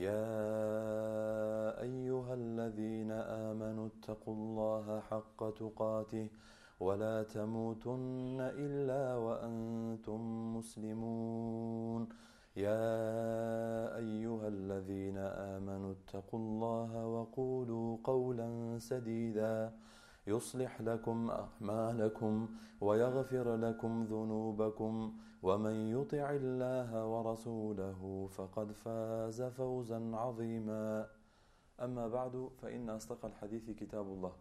يا أيها الذين آمنوا اتقوا الله حق تقاته ولا تموتن إلا وأنتم مسلمون. يا أيها الذين آمنوا اتقوا الله وقولوا قولا سديدا. يصلح لكم أعمالكم ويغفر لكم ذنوبكم ومن يطع الله ورسوله فقد فاز فوزا عظيما. أما بعد فإن أصدق الحديث كتاب الله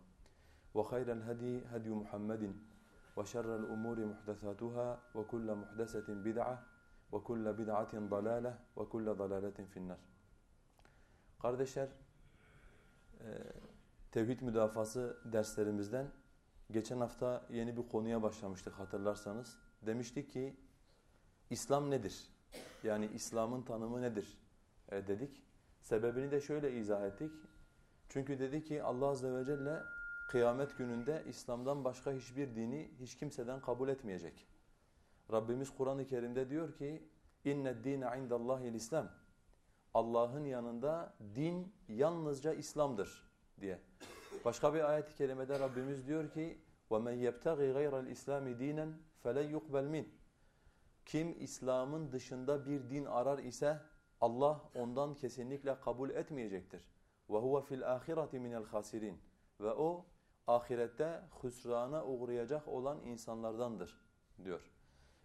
وخير الهدي هدي محمد وشر الأمور محدثاتها وكل محدثة بدعة وكل بدعة ضلالة وكل ضلالة في النار. Kardeşler, tevhid müdafası derslerimizden geçen hafta yeni bir konuya başlamıştık hatırlarsanız. Demiştik ki İslam nedir? Yani İslam'ın tanımı nedir e, dedik. Sebebini de şöyle izah ettik. Çünkü dedi ki Allah Azze ve Celle kıyamet gününde İslam'dan başka hiçbir dini hiç kimseden kabul etmeyecek. Rabbimiz Kur'an-ı Kerim'de diyor ki inne dine indallahil İslam. Allah'ın yanında din yalnızca İslam'dır diye. Başka bir ayet-i kerimede Rabbimiz diyor ki وَمَنْ يَبْتَغِي غَيْرَ الْاِسْلَامِ دِينًا فَلَنْ يُقْبَلْ مِنْ Kim İslam'ın dışında bir din arar ise Allah ondan kesinlikle kabul etmeyecektir. وَهُوَ فِي الْآخِرَةِ مِنَ الْخَاسِرِينَ Ve o ahirette hüsrana uğrayacak olan insanlardandır diyor.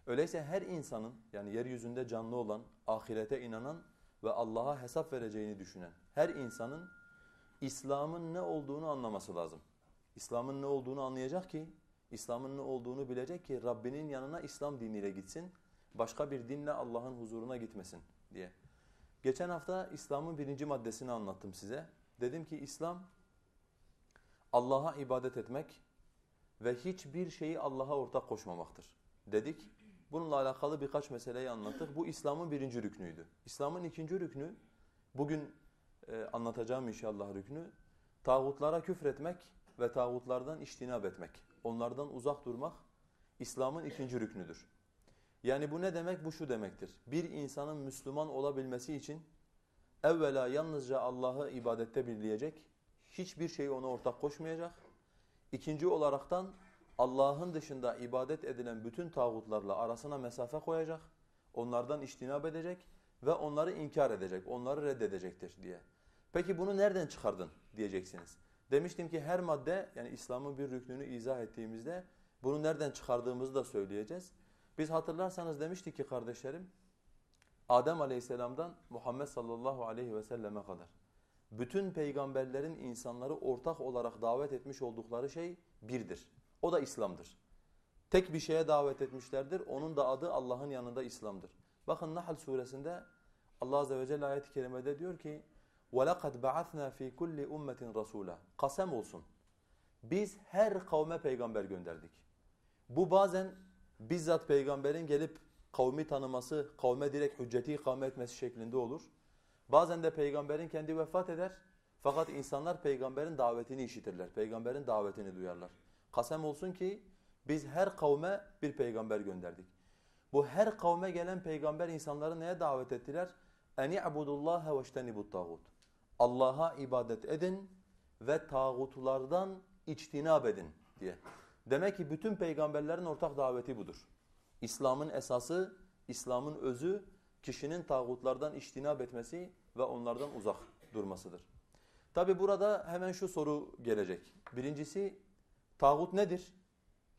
Öyleyse her insanın yani yeryüzünde canlı olan, ahirete inanan ve Allah'a hesap vereceğini düşünen her insanın İslam'ın ne olduğunu anlaması lazım. İslam'ın ne olduğunu anlayacak ki, İslam'ın ne olduğunu bilecek ki Rabbinin yanına İslam diniyle gitsin, başka bir dinle Allah'ın huzuruna gitmesin diye. Geçen hafta İslam'ın birinci maddesini anlattım size. Dedim ki İslam, Allah'a ibadet etmek ve hiçbir şeyi Allah'a ortak koşmamaktır dedik. Bununla alakalı birkaç meseleyi anlattık. Bu İslam'ın birinci rüknüydü. İslam'ın ikinci rüknü, bugün e, anlatacağım inşallah rüknü, tağutlara küfretmek ve tağutlardan iştinab etmek. Onlardan uzak durmak İslam'ın ikinci rüknüdür. Yani bu ne demek? Bu şu demektir. Bir insanın Müslüman olabilmesi için evvela yalnızca Allah'ı ibadette birleyecek, hiçbir şeyi ona ortak koşmayacak. İkinci olaraktan Allah'ın dışında ibadet edilen bütün tağutlarla arasına mesafe koyacak, onlardan iştinab edecek ve onları inkar edecek, onları reddedecektir diye. Peki bunu nereden çıkardın diyeceksiniz. Demiştim ki her madde yani İslam'ın bir rüknünü izah ettiğimizde bunu nereden çıkardığımızı da söyleyeceğiz. Biz hatırlarsanız demiştik ki kardeşlerim Adem Aleyhisselam'dan Muhammed sallallahu aleyhi ve selleme kadar bütün peygamberlerin insanları ortak olarak davet etmiş oldukları şey birdir. O da İslam'dır. Tek bir şeye davet etmişlerdir. Onun da adı Allah'ın yanında İslam'dır. Bakın Nahl suresinde Allah azze ve celle ayet-i kerimede diyor ki وَلَقَدْ بَعَثْنَا ف۪ي كُلِّ اُمَّةٍ رَسُولًا Kasem olsun. Biz her kavme peygamber gönderdik. Bu bazen bizzat peygamberin gelip kavmi tanıması, kavme direkt hücceti ikame etmesi şeklinde olur. Bazen de peygamberin kendi vefat eder. Fakat insanlar peygamberin davetini işitirler. Peygamberin davetini duyarlar. Kasem olsun ki biz her kavme bir peygamber gönderdik. Bu her kavme gelen peygamber insanları neye davet ettiler? اَنِ اَعْبُدُ اللّٰهَ وَاجْتَنِبُ الطَّاغُوتِ Allah'a ibadet edin ve tağutlardan içtinab edin diye. Demek ki bütün peygamberlerin ortak daveti budur. İslam'ın esası, İslam'ın özü kişinin tağutlardan içtinab etmesi ve onlardan uzak durmasıdır. Tabi burada hemen şu soru gelecek. Birincisi tağut nedir?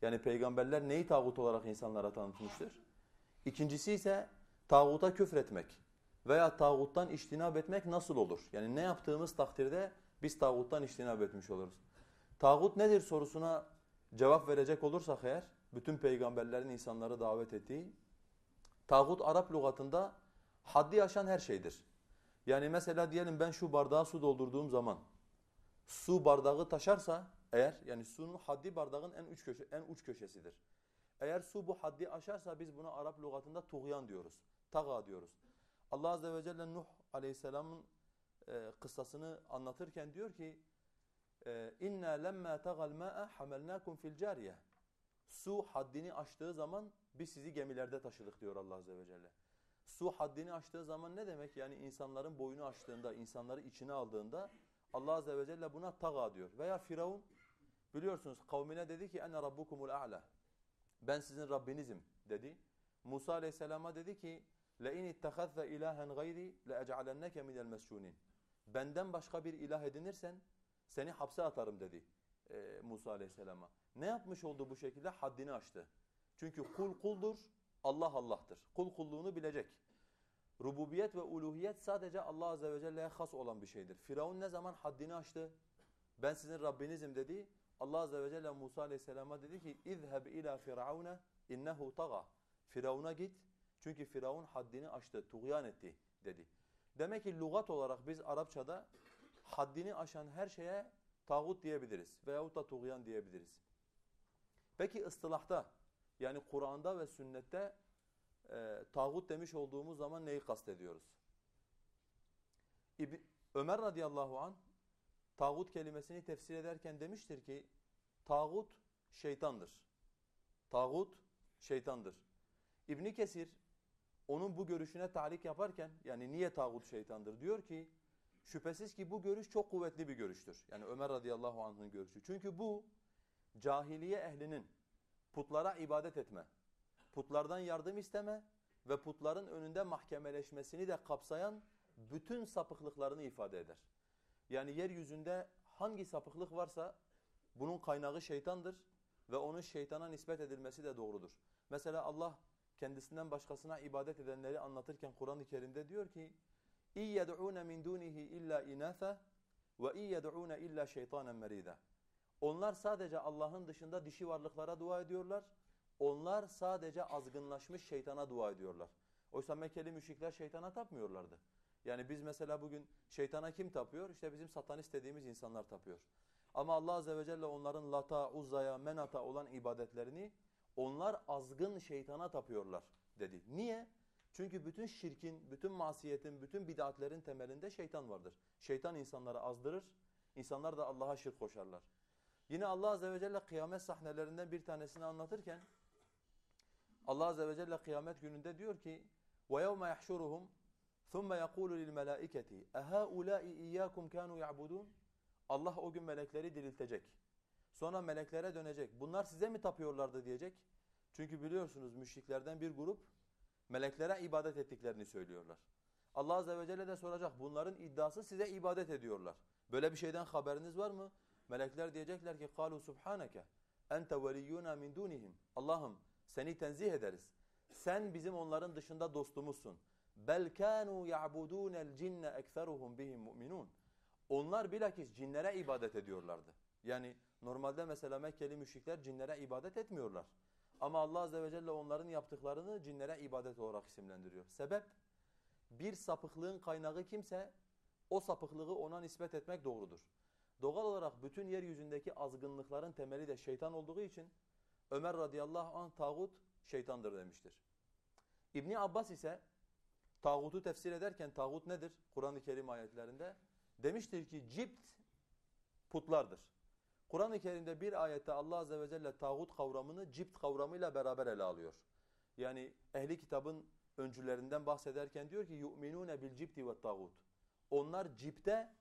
Yani peygamberler neyi tağut olarak insanlara tanıtmıştır? İkincisi ise tağuta küfretmek veya tağuttan iştinab etmek nasıl olur? Yani ne yaptığımız takdirde biz tağuttan iştinab etmiş oluruz. Tağut nedir sorusuna cevap verecek olursak eğer, bütün peygamberlerin insanları davet ettiği, tağut Arap lügatında haddi aşan her şeydir. Yani mesela diyelim ben şu bardağa su doldurduğum zaman su bardağı taşarsa eğer yani sunun haddi bardağın en uç köşe en uç köşesidir. Eğer su bu haddi aşarsa biz buna Arap lügatında tuğyan diyoruz. Taga diyoruz. Allah azze ve celle Nuh Aleyhisselam'ın e, kıssasını anlatırken diyor ki e, inna lemma tagal ma'a hamalnakum fil cariye. Su haddini aştığı zaman biz sizi gemilerde taşıdık diyor Allah azze ve celle. Su haddini aştığı zaman ne demek? Yani insanların boyunu aştığında, insanları içine aldığında Allah azze ve celle buna taga diyor. Veya Firavun biliyorsunuz kavmine dedi ki ene rabbukumul a'la. Ben sizin Rabbinizim dedi. Musa aleyhisselama dedi ki لَاِنِ اتَّخَذَّ اِلَٰهًا غَيْرِ لَاَجْعَلَنَّكَ مِنَ الْمَسْجُونِينَ Benden başka bir ilah edinirsen seni hapse atarım dedi e, Musa aleyhisselama. Ne yapmış oldu bu şekilde? Haddini aştı. Çünkü kul kuldur, Allah Allah'tır. Kul kulluğunu bilecek. Rububiyet ve uluhiyet sadece Allah azze ve celle'ye has olan bir şeydir. Firavun ne zaman haddini aştı? Ben sizin Rabbinizim dedi. Allah azze ve celle Musa aleyhisselama dedi ki اِذْهَبْ اِلَى فِرْعَوْنَ اِنَّهُ طَغَى Firavun'a git çünkü Firavun haddini aştı, tuğyan etti dedi. Demek ki lügat olarak biz Arapçada haddini aşan her şeye tağut diyebiliriz veyahut da tuğyan diyebiliriz. Peki ıstılahta yani Kur'an'da ve sünnette e, tağut demiş olduğumuz zaman neyi kastediyoruz? İb Ömer radıyallahu an tağut kelimesini tefsir ederken demiştir ki tağut şeytandır. Tağut şeytandır. İbni Kesir onun bu görüşüne talik yaparken yani niye tağut şeytandır diyor ki şüphesiz ki bu görüş çok kuvvetli bir görüştür. Yani Ömer radıyallahu anh'ın görüşü. Çünkü bu cahiliye ehlinin putlara ibadet etme, putlardan yardım isteme ve putların önünde mahkemeleşmesini de kapsayan bütün sapıklıklarını ifade eder. Yani yeryüzünde hangi sapıklık varsa bunun kaynağı şeytandır ve onun şeytana nispet edilmesi de doğrudur. Mesela Allah kendisinden başkasına ibadet edenleri anlatırken Kur'an-ı Kerim'de diyor ki اِيَّدْعُونَ مِنْ دُونِهِ اِلَّا اِنَاثًا وَاِيَّدْعُونَ اِلَّا شَيْطَانًا مَرِيدًا Onlar sadece Allah'ın dışında dişi varlıklara dua ediyorlar. Onlar sadece azgınlaşmış şeytana dua ediyorlar. Oysa Mekkeli müşrikler şeytana tapmıyorlardı. Yani biz mesela bugün şeytana kim tapıyor? İşte bizim satanist dediğimiz insanlar tapıyor. Ama Allah Azze ve Celle onların lata, uzzaya, menata olan ibadetlerini onlar azgın şeytana tapıyorlar dedi. Niye? Çünkü bütün şirkin, bütün masiyetin, bütün bid'atlerin temelinde şeytan vardır. Şeytan insanları azdırır, insanlar da Allah'a şirk koşarlar. Yine Allah Azze ve Celle kıyamet sahnelerinden bir tanesini anlatırken Allah Azze ve Celle kıyamet gününde diyor ki وَيَوْمَ يَحْشُرُهُمْ ثُمَّ يَقُولُ لِلْمَلَائِكَةِ اَهَٰؤُلَاءِ اِيَّاكُمْ كَانُوا يَعْبُدُونَ Allah o gün melekleri diriltecek. Sonra meleklere dönecek. Bunlar size mi tapıyorlardı diyecek. Çünkü biliyorsunuz müşriklerden bir grup meleklere ibadet ettiklerini söylüyorlar. Allah azze ve celle de soracak. Bunların iddiası size ibadet ediyorlar. Böyle bir şeyden haberiniz var mı? Melekler diyecekler ki kalu subhaneke ente veliyyuna min dunihim. Allah'ım seni tenzih ederiz. Sen bizim onların dışında dostumuzsun. Bel kanu ya'budunel cinne ekseruhum bihim mu'minun. Onlar bilakis cinlere ibadet ediyorlardı. Yani normalde mesela Mekkeli müşrikler cinlere ibadet etmiyorlar. Ama Allah Azze ve Celle onların yaptıklarını cinlere ibadet olarak isimlendiriyor. Sebep? Bir sapıklığın kaynağı kimse o sapıklığı ona nispet etmek doğrudur. Doğal olarak bütün yeryüzündeki azgınlıkların temeli de şeytan olduğu için Ömer radıyallahu anh tağut şeytandır demiştir. İbni Abbas ise tağutu tefsir ederken tağut nedir? Kur'an-ı Kerim ayetlerinde demiştir ki cipt putlardır. Kur'an-ı Kerim'de bir ayette Allah Azze ve Celle tağut kavramını cipt kavramıyla beraber ele alıyor. Yani ehli kitabın öncülerinden bahsederken diyor ki cipti ve tağut. Onlar cipte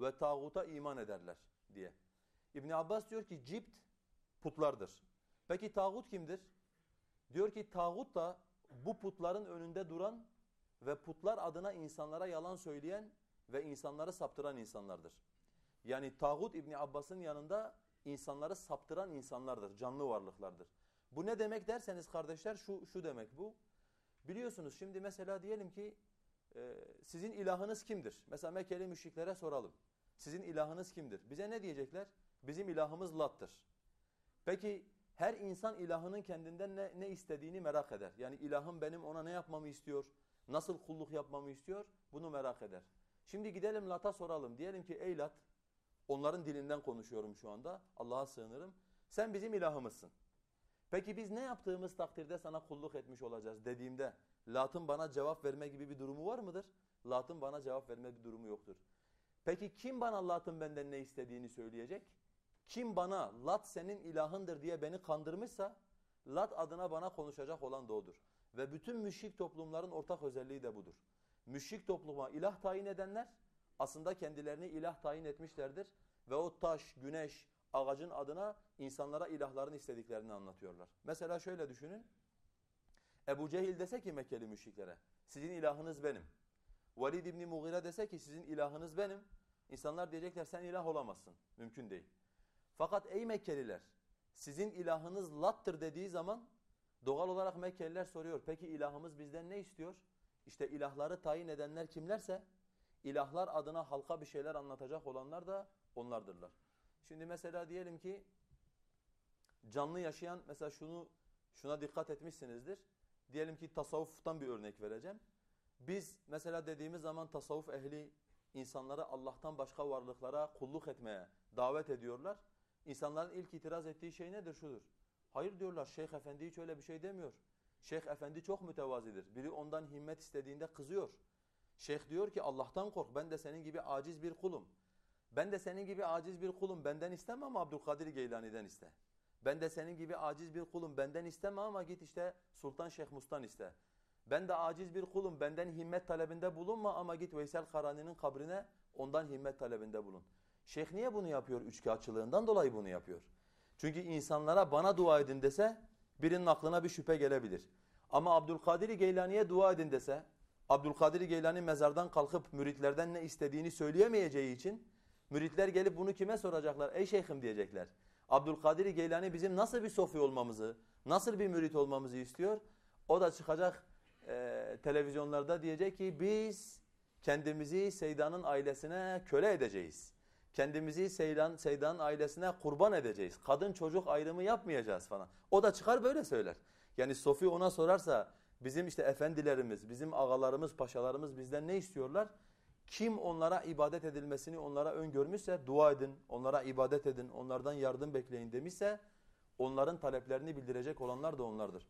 ve tağuta iman ederler diye. İbn Abbas diyor ki cipt putlardır. Peki tağut kimdir? Diyor ki tağut da bu putların önünde duran ve putlar adına insanlara yalan söyleyen ve insanları saptıran insanlardır. Yani tağut İbn Abbas'ın yanında insanları saptıran insanlardır, canlı varlıklardır. Bu ne demek derseniz kardeşler şu, şu demek bu. Biliyorsunuz şimdi mesela diyelim ki e, sizin ilahınız kimdir? Mesela Mekkeli müşriklere soralım. Sizin ilahınız kimdir? Bize ne diyecekler? Bizim ilahımız Lat'tır. Peki her insan ilahının kendinden ne, ne istediğini merak eder. Yani ilahım benim ona ne yapmamı istiyor? Nasıl kulluk yapmamı istiyor? Bunu merak eder. Şimdi gidelim Lat'a soralım. Diyelim ki ey Lat, onların dilinden konuşuyorum şu anda. Allah'a sığınırım. Sen bizim ilahımızsın. Peki biz ne yaptığımız takdirde sana kulluk etmiş olacağız dediğimde Lat'ın bana cevap verme gibi bir durumu var mıdır? Lat'ın bana cevap verme bir durumu yoktur. Peki kim bana Lat'ın benden ne istediğini söyleyecek? Kim bana Lat senin ilahındır diye beni kandırmışsa Lat adına bana konuşacak olan da odur. Ve bütün müşrik toplumların ortak özelliği de budur. Müşrik topluma ilah tayin edenler aslında kendilerini ilah tayin etmişlerdir. Ve o taş, güneş, ağacın adına insanlara ilahlarını istediklerini anlatıyorlar. Mesela şöyle düşünün. Ebu Cehil dese ki Mekkeli müşriklere sizin ilahınız benim. Velid İbni Mughire dese ki sizin ilahınız benim. İnsanlar diyecekler sen ilah olamazsın. Mümkün değil. Fakat ey Mekkeliler sizin ilahınız Lat'tır dediği zaman doğal olarak Mekkeliler soruyor. Peki ilahımız bizden ne istiyor? İşte ilahları tayin edenler kimlerse ilahlar adına halka bir şeyler anlatacak olanlar da onlardırlar. Şimdi mesela diyelim ki canlı yaşayan mesela şunu şuna dikkat etmişsinizdir. Diyelim ki tasavvuftan bir örnek vereceğim. Biz mesela dediğimiz zaman tasavvuf ehli insanları Allah'tan başka varlıklara kulluk etmeye davet ediyorlar. İnsanların ilk itiraz ettiği şey nedir? Şudur. Hayır diyorlar Şeyh Efendi hiç öyle bir şey demiyor. Şeyh Efendi çok mütevazidir. Biri ondan himmet istediğinde kızıyor. Şeyh diyor ki Allah'tan kork ben de senin gibi aciz bir kulum. Ben de senin gibi aciz bir kulum benden isteme ama Abdülkadir Geylani'den iste. Ben de senin gibi aciz bir kulum benden isteme ama git işte Sultan Şeyh Mus'tan iste. Ben de aciz bir kulum benden himmet talebinde bulunma ama git Veysel Karani'nin kabrine ondan himmet talebinde bulun. Şeyh niye bunu yapıyor? Üçkağıtçılığından dolayı bunu yapıyor. Çünkü insanlara bana dua edin dese birinin aklına bir şüphe gelebilir. Ama Abdülkadir Geylani'ye dua edin dese Abdülkadir Geylani mezardan kalkıp müritlerden ne istediğini söyleyemeyeceği için müritler gelip bunu kime soracaklar? Ey şeyhim diyecekler. Abdülkadir Geylani bizim nasıl bir sofi olmamızı, nasıl bir mürit olmamızı istiyor? O da çıkacak e, televizyonlarda diyecek ki biz kendimizi Seydan'ın ailesine köle edeceğiz. Kendimizi Seydan, Seydan'ın ailesine kurban edeceğiz. Kadın çocuk ayrımı yapmayacağız falan. O da çıkar böyle söyler. Yani Sofi ona sorarsa bizim işte efendilerimiz, bizim ağalarımız, paşalarımız bizden ne istiyorlar? Kim onlara ibadet edilmesini onlara öngörmüşse dua edin, onlara ibadet edin, onlardan yardım bekleyin demişse onların taleplerini bildirecek olanlar da onlardır.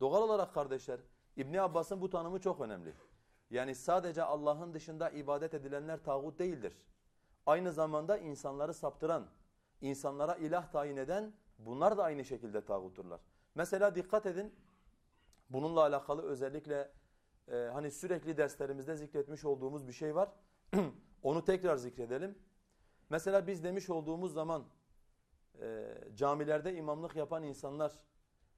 Doğal olarak kardeşler İbni Abbas'ın bu tanımı çok önemli. Yani sadece Allah'ın dışında ibadet edilenler tağut değildir. Aynı zamanda insanları saptıran, insanlara ilah tayin eden bunlar da aynı şekilde tağuturlar. Mesela dikkat edin bununla alakalı özellikle e, hani sürekli derslerimizde zikretmiş olduğumuz bir şey var. Onu tekrar zikredelim. Mesela biz demiş olduğumuz zaman e, camilerde imamlık yapan insanlar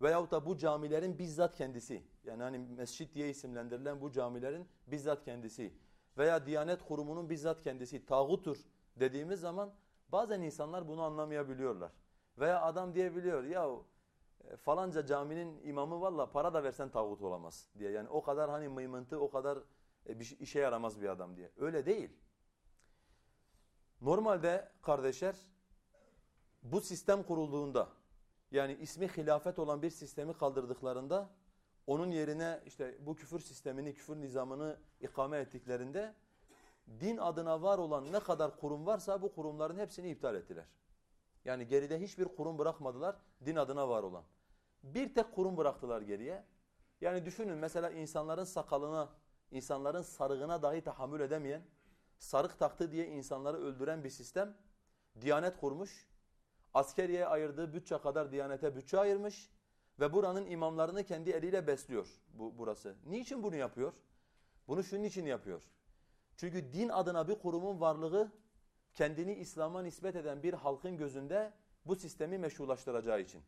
veyahut da bu camilerin bizzat kendisi yani hani mescit diye isimlendirilen bu camilerin bizzat kendisi veya Diyanet Kurumu'nun bizzat kendisi tağutur dediğimiz zaman bazen insanlar bunu anlamayabiliyorlar. Veya adam diyebiliyor ya falanca caminin imamı valla para da versen tağut olamaz diye. Yani o kadar hani mıymıntı o kadar e, bir şey, işe yaramaz bir adam diye. Öyle değil. Normalde kardeşler bu sistem kurulduğunda yani ismi hilafet olan bir sistemi kaldırdıklarında onun yerine işte bu küfür sistemini, küfür nizamını ikame ettiklerinde din adına var olan ne kadar kurum varsa bu kurumların hepsini iptal ettiler. Yani geride hiçbir kurum bırakmadılar din adına var olan. Bir tek kurum bıraktılar geriye. Yani düşünün mesela insanların sakalına, insanların sarığına dahi tahammül edemeyen, sarık taktı diye insanları öldüren bir sistem Diyanet kurmuş. Askeriye ayırdığı bütçe kadar Diyanete bütçe ayırmış ve buranın imamlarını kendi eliyle besliyor bu burası. Niçin bunu yapıyor? Bunu şunun için yapıyor. Çünkü din adına bir kurumun varlığı kendini İslam'a nispet eden bir halkın gözünde bu sistemi meşrulaştıracağı için.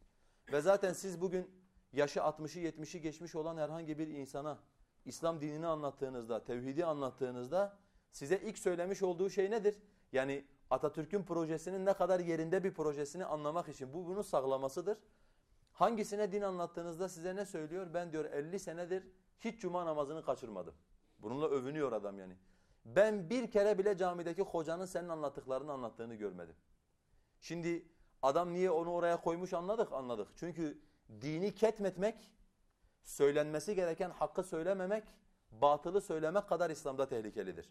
Ve zaten siz bugün yaşı 60'ı 70'i geçmiş olan herhangi bir insana İslam dinini anlattığınızda, tevhidi anlattığınızda size ilk söylemiş olduğu şey nedir? Yani Atatürk'ün projesinin ne kadar yerinde bir projesini anlamak için bu bunun sağlamasıdır. Hangisine din anlattığınızda size ne söylüyor? Ben diyor 50 senedir hiç cuma namazını kaçırmadım. Bununla övünüyor adam yani. Ben bir kere bile camideki hocanın senin anlattıklarını anlattığını görmedim. Şimdi adam niye onu oraya koymuş anladık anladık. Çünkü dini ketmetmek, söylenmesi gereken hakkı söylememek, batılı söylemek kadar İslam'da tehlikelidir.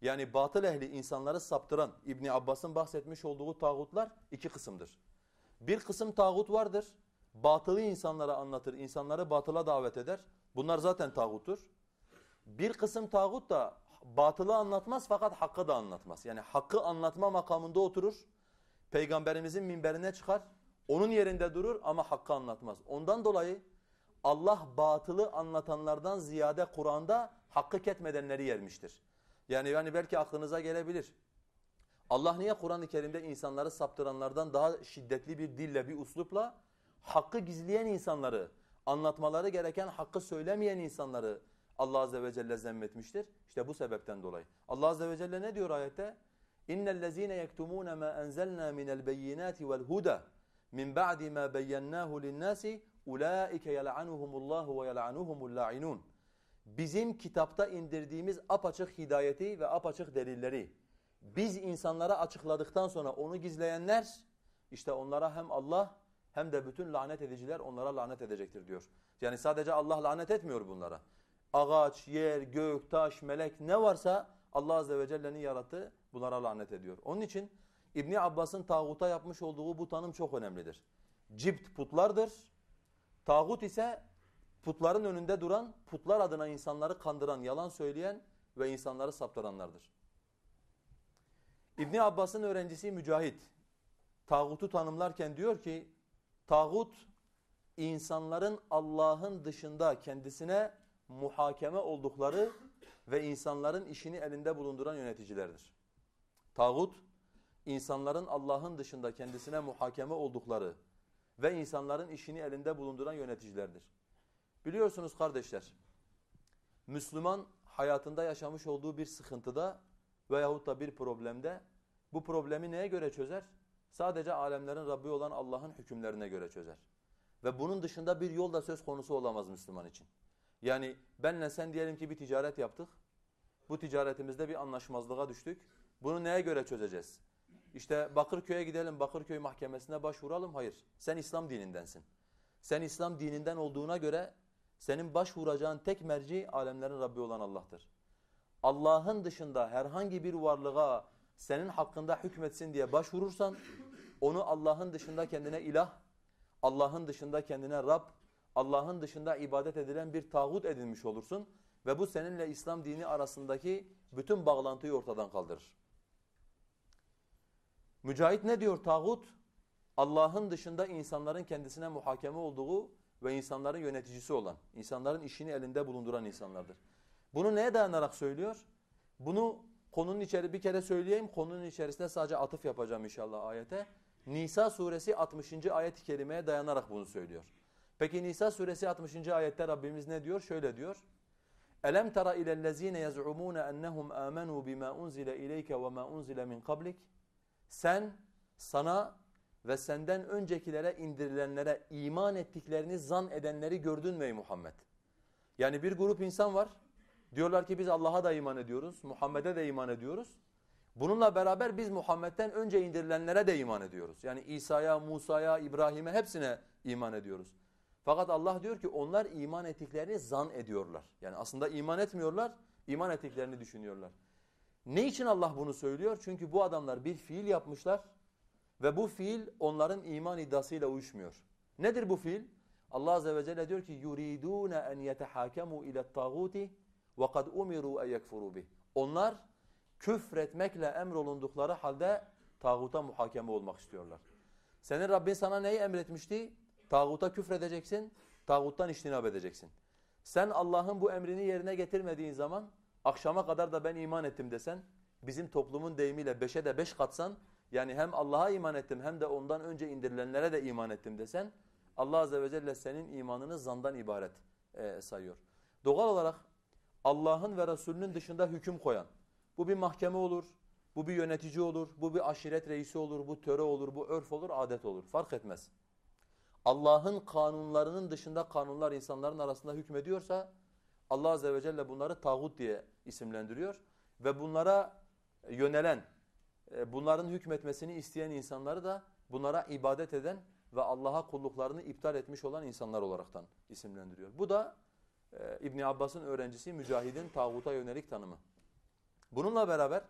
Yani batıl ehli insanları saptıran İbni Abbas'ın bahsetmiş olduğu tağutlar iki kısımdır. Bir kısım tağut vardır. Batılı insanlara anlatır, insanları batıla davet eder. Bunlar zaten tağuttur. Bir kısım tağut da batılı anlatmaz fakat hakkı da anlatmaz. Yani hakkı anlatma makamında oturur. Peygamberimizin minberine çıkar. Onun yerinde durur ama hakkı anlatmaz. Ondan dolayı Allah batılı anlatanlardan ziyade Kur'an'da hakkı ketmedenleri yermiştir. Yani yani belki aklınıza gelebilir. Allah niye Kur'an-ı Kerim'de insanları saptıranlardan daha şiddetli bir dille, bir uslupla hakkı gizleyen insanları, anlatmaları gereken hakkı söylemeyen insanları Allah azze ve celle zemmetmiştir. İşte bu sebepten dolayı. Allah azze ve celle ne diyor ayette? İnnellezîne yektumûne mâ enzelnâ minel beyinâti vel huda min ba'di mâ beyyennâhu linnâsi ulaike yel'anuhumullahu ve yel'anuhumul la'inun. Bizim kitapta indirdiğimiz apaçık hidayeti ve apaçık delilleri biz insanlara açıkladıktan sonra onu gizleyenler işte onlara hem Allah hem de bütün lanet ediciler onlara lanet edecektir diyor. Yani sadece Allah lanet etmiyor bunlara. Ağaç, yer, gök, taş, melek ne varsa Allah Azze ve Celle'nin yarattığı bunlara lanet ediyor. Onun için İbni Abbas'ın tağuta yapmış olduğu bu tanım çok önemlidir. Cipt putlardır. Tağut ise putların önünde duran, putlar adına insanları kandıran, yalan söyleyen ve insanları saptıranlardır. İbni Abbas'ın öğrencisi Mücahit, tağutu tanımlarken diyor ki, tağut insanların Allah'ın dışında kendisine muhakeme oldukları ve insanların işini elinde bulunduran yöneticilerdir. Tağut, insanların Allah'ın dışında kendisine muhakeme oldukları ve insanların işini elinde bulunduran yöneticilerdir. Biliyorsunuz kardeşler, Müslüman hayatında yaşamış olduğu bir sıkıntıda veyahut da bir problemde bu problemi neye göre çözer? Sadece alemlerin Rabbi olan Allah'ın hükümlerine göre çözer. Ve bunun dışında bir yol da söz konusu olamaz Müslüman için. Yani benle sen diyelim ki bir ticaret yaptık. Bu ticaretimizde bir anlaşmazlığa düştük. Bunu neye göre çözeceğiz? İşte Bakırköy'e gidelim, Bakırköy mahkemesine başvuralım. Hayır, sen İslam dinindensin. Sen İslam dininden olduğuna göre senin başvuracağın tek merci alemlerin Rabbi olan Allah'tır. Allah'ın dışında herhangi bir varlığa senin hakkında hükmetsin diye başvurursan onu Allah'ın dışında kendine ilah, Allah'ın dışında kendine Rab, Allah'ın dışında ibadet edilen bir tağut edinmiş olursun ve bu seninle İslam dini arasındaki bütün bağlantıyı ortadan kaldırır. Mücahit ne diyor tağut? Allah'ın dışında insanların kendisine muhakeme olduğu ve insanların yöneticisi olan, insanların işini elinde bulunduran insanlardır. Bunu neye dayanarak söylüyor? Bunu konunun içeri bir kere söyleyeyim. Konunun içerisinde sadece atıf yapacağım inşallah ayete. Nisa suresi 60. ayet-i kerimeye dayanarak bunu söylüyor. Peki Nisa suresi 60. ayette Rabbimiz ne diyor? Şöyle diyor. Elem tara ilellezine yaz'umune ennehum amenu bima unzile ileyke ve ma unzile min qablik? Sen sana ve senden öncekilere indirilenlere iman ettiklerini zan edenleri gördün mü Muhammed? Yani bir grup insan var. Diyorlar ki biz Allah'a da iman ediyoruz, Muhammed'e de iman ediyoruz. Bununla beraber biz Muhammed'den önce indirilenlere de iman ediyoruz. Yani İsa'ya, Musa'ya, İbrahim'e hepsine iman ediyoruz. Fakat Allah diyor ki onlar iman ettiklerini zan ediyorlar. Yani aslında iman etmiyorlar, iman ettiklerini düşünüyorlar. Ne için Allah bunu söylüyor? Çünkü bu adamlar bir fiil yapmışlar ve bu fiil onların iman iddiasıyla uyuşmuyor. Nedir bu fiil? Allah azze ve celle diyor ki yuridun en yetehakamu ila taguti ve kad umiru en. Onlar küfretmekle emrolundukları halde tağuta muhakeme olmak istiyorlar. Senin Rabbin sana neyi emretmişti? Tağuta küfredeceksin, tağuttan iştinab edeceksin. Sen Allah'ın bu emrini yerine getirmediğin zaman akşama kadar da ben iman ettim desen, bizim toplumun deyimiyle beşe de beş katsan, yani hem Allah'a iman ettim hem de ondan önce indirilenlere de iman ettim desen, Allah Azze ve Celle senin imanını zandan ibaret e, sayıyor. Doğal olarak Allah'ın ve Resulünün dışında hüküm koyan, bu bir mahkeme olur, Bu bir yönetici olur, bu bir aşiret reisi olur, bu töre olur, bu örf olur, adet olur. Fark etmez. Allah'ın kanunlarının dışında kanunlar insanların arasında hükmediyorsa Allah Azze ve Celle bunları tağut diye isimlendiriyor. Ve bunlara yönelen, e, bunların hükmetmesini isteyen insanları da bunlara ibadet eden ve Allah'a kulluklarını iptal etmiş olan insanlar olaraktan isimlendiriyor. Bu da e, İbn Abbas'ın öğrencisi Mücahid'in tağuta yönelik tanımı. Bununla beraber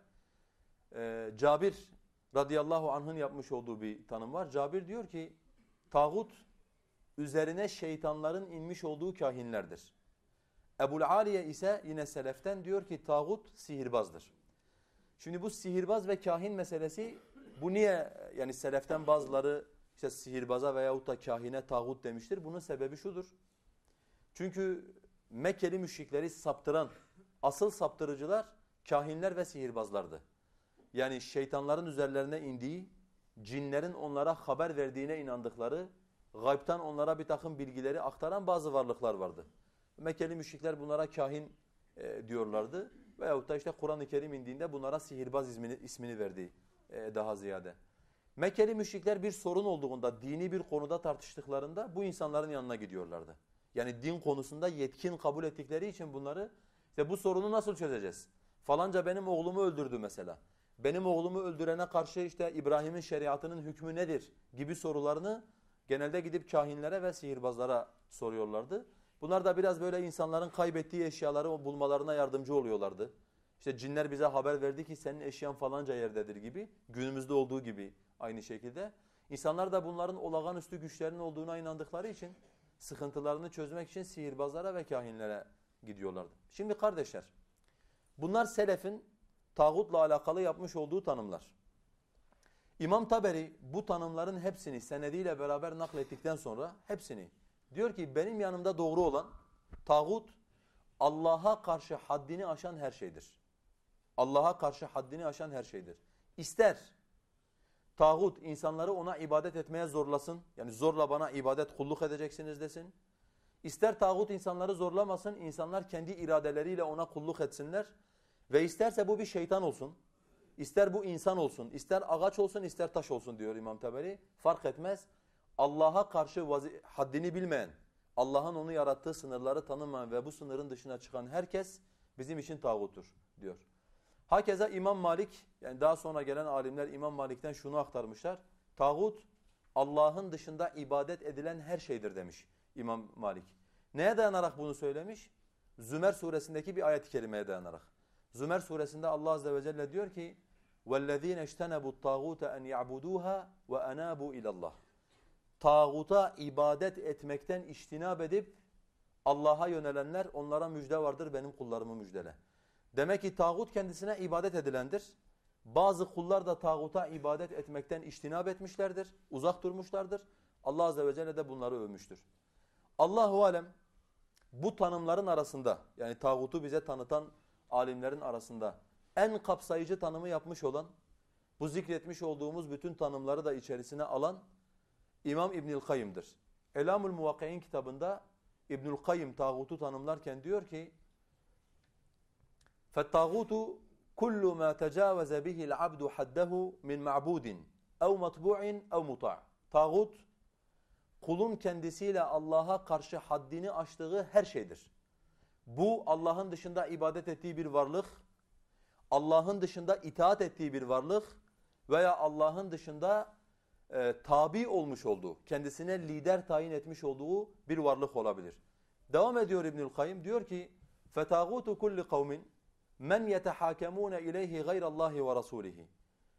e, Cabir radıyallahu anh'ın yapmış olduğu bir tanım var. Cabir diyor ki tağut üzerine şeytanların inmiş olduğu kahinlerdir. Ebul Aliye ise yine seleften diyor ki tağut sihirbazdır. Şimdi bu sihirbaz ve kahin meselesi bu niye yani seleften bazıları işte sihirbaza veyahut da kahine tağut demiştir. Bunun sebebi şudur. Çünkü Mekkeli müşrikleri saptıran asıl saptırıcılar kahinler ve sihirbazlardı. Yani şeytanların üzerlerine indiği, cinlerin onlara haber verdiğine inandıkları, gaybtan onlara bir takım bilgileri aktaran bazı varlıklar vardı. Mekkeli müşrikler bunlara kahin e, diyorlardı. Veyahut da işte Kur'an-ı Kerim indiğinde bunlara sihirbaz ismini, ismini verdi e, daha ziyade. Mekkeli müşrikler bir sorun olduğunda, dini bir konuda tartıştıklarında bu insanların yanına gidiyorlardı. Yani din konusunda yetkin kabul ettikleri için bunları işte bu sorunu nasıl çözeceğiz? Falanca benim oğlumu öldürdü mesela. Benim oğlumu öldürene karşı işte İbrahim'in şeriatının hükmü nedir gibi sorularını genelde gidip kahinlere ve sihirbazlara soruyorlardı. Bunlar da biraz böyle insanların kaybettiği eşyaları bulmalarına yardımcı oluyorlardı. İşte cinler bize haber verdi ki senin eşyan falanca yerdedir gibi. Günümüzde olduğu gibi aynı şekilde. İnsanlar da bunların olağanüstü güçlerinin olduğuna inandıkları için sıkıntılarını çözmek için sihirbazlara ve kahinlere gidiyorlardı. Şimdi kardeşler bunlar selefin tağutla alakalı yapmış olduğu tanımlar. İmam Taberi bu tanımların hepsini senediyle beraber naklettikten sonra hepsini diyor ki benim yanımda doğru olan tağut Allah'a karşı haddini aşan her şeydir. Allah'a karşı haddini aşan her şeydir. İster tağut insanları ona ibadet etmeye zorlasın. Yani zorla bana ibadet kulluk edeceksiniz desin. İster tağut insanları zorlamasın. insanlar kendi iradeleriyle ona kulluk etsinler. Ve isterse bu bir şeytan olsun. İster bu insan olsun, ister ağaç olsun, ister taş olsun diyor İmam Taberi. Fark etmez. Allah'a karşı haddini bilmeyen, Allah'ın onu yarattığı sınırları tanımayan ve bu sınırın dışına çıkan herkes bizim için tağuttur diyor. Hakeza İmam Malik, yani daha sonra gelen alimler İmam Malik'ten şunu aktarmışlar. Tağut, Allah'ın dışında ibadet edilen her şeydir demiş İmam Malik. Neye dayanarak bunu söylemiş? Zümer suresindeki bir ayet-i kerimeye dayanarak. Zümer suresinde Allah azze ve celle diyor ki وَالَّذ۪ينَ اجْتَنَبُوا الطَّاغُوتَ اَنْ يَعْبُدُوهَا وَاَنَابُوا اِلَى اللّٰهِ Tağuta ibadet etmekten iştinab edip Allah'a yönelenler onlara müjde vardır benim kullarımı müjdele. Demek ki tağut kendisine ibadet edilendir. Bazı kullar da tağuta ibadet etmekten iştinab etmişlerdir, uzak durmuşlardır. Allah azze ve celle de bunları övmüştür. Allahu alem bu tanımların arasında yani tağutu bize tanıtan alimlerin arasında en kapsayıcı tanımı yapmış olan, bu zikretmiş olduğumuz bütün tanımları da içerisine alan İmam İbnül Kayyım'dır. Elamul Muvakki'in kitabında İbnül Kayyım tağutu tanımlarken diyor ki فَالطَّاغُوتُ كُلُّ مَا تَجَاوَزَ بِهِ الْعَبْدُ حَدَّهُ مِنْ مَعْبُودٍ اَوْ مَطْبُعٍ اَوْ مُطَعٍ Tağut, kulun kendisiyle Allah'a karşı haddini aştığı her şeydir. Bu Allah'ın dışında ibadet ettiği bir varlık, Allah'ın dışında itaat ettiği bir varlık veya Allah'ın dışında e, tabi olmuş olduğu, kendisine lider tayin etmiş olduğu bir varlık olabilir. Devam ediyor İbnül Kayyım diyor ki: "Fetağutu kulli kavmin men yetehakemune ileyhi gayrallahi ve rasulihi."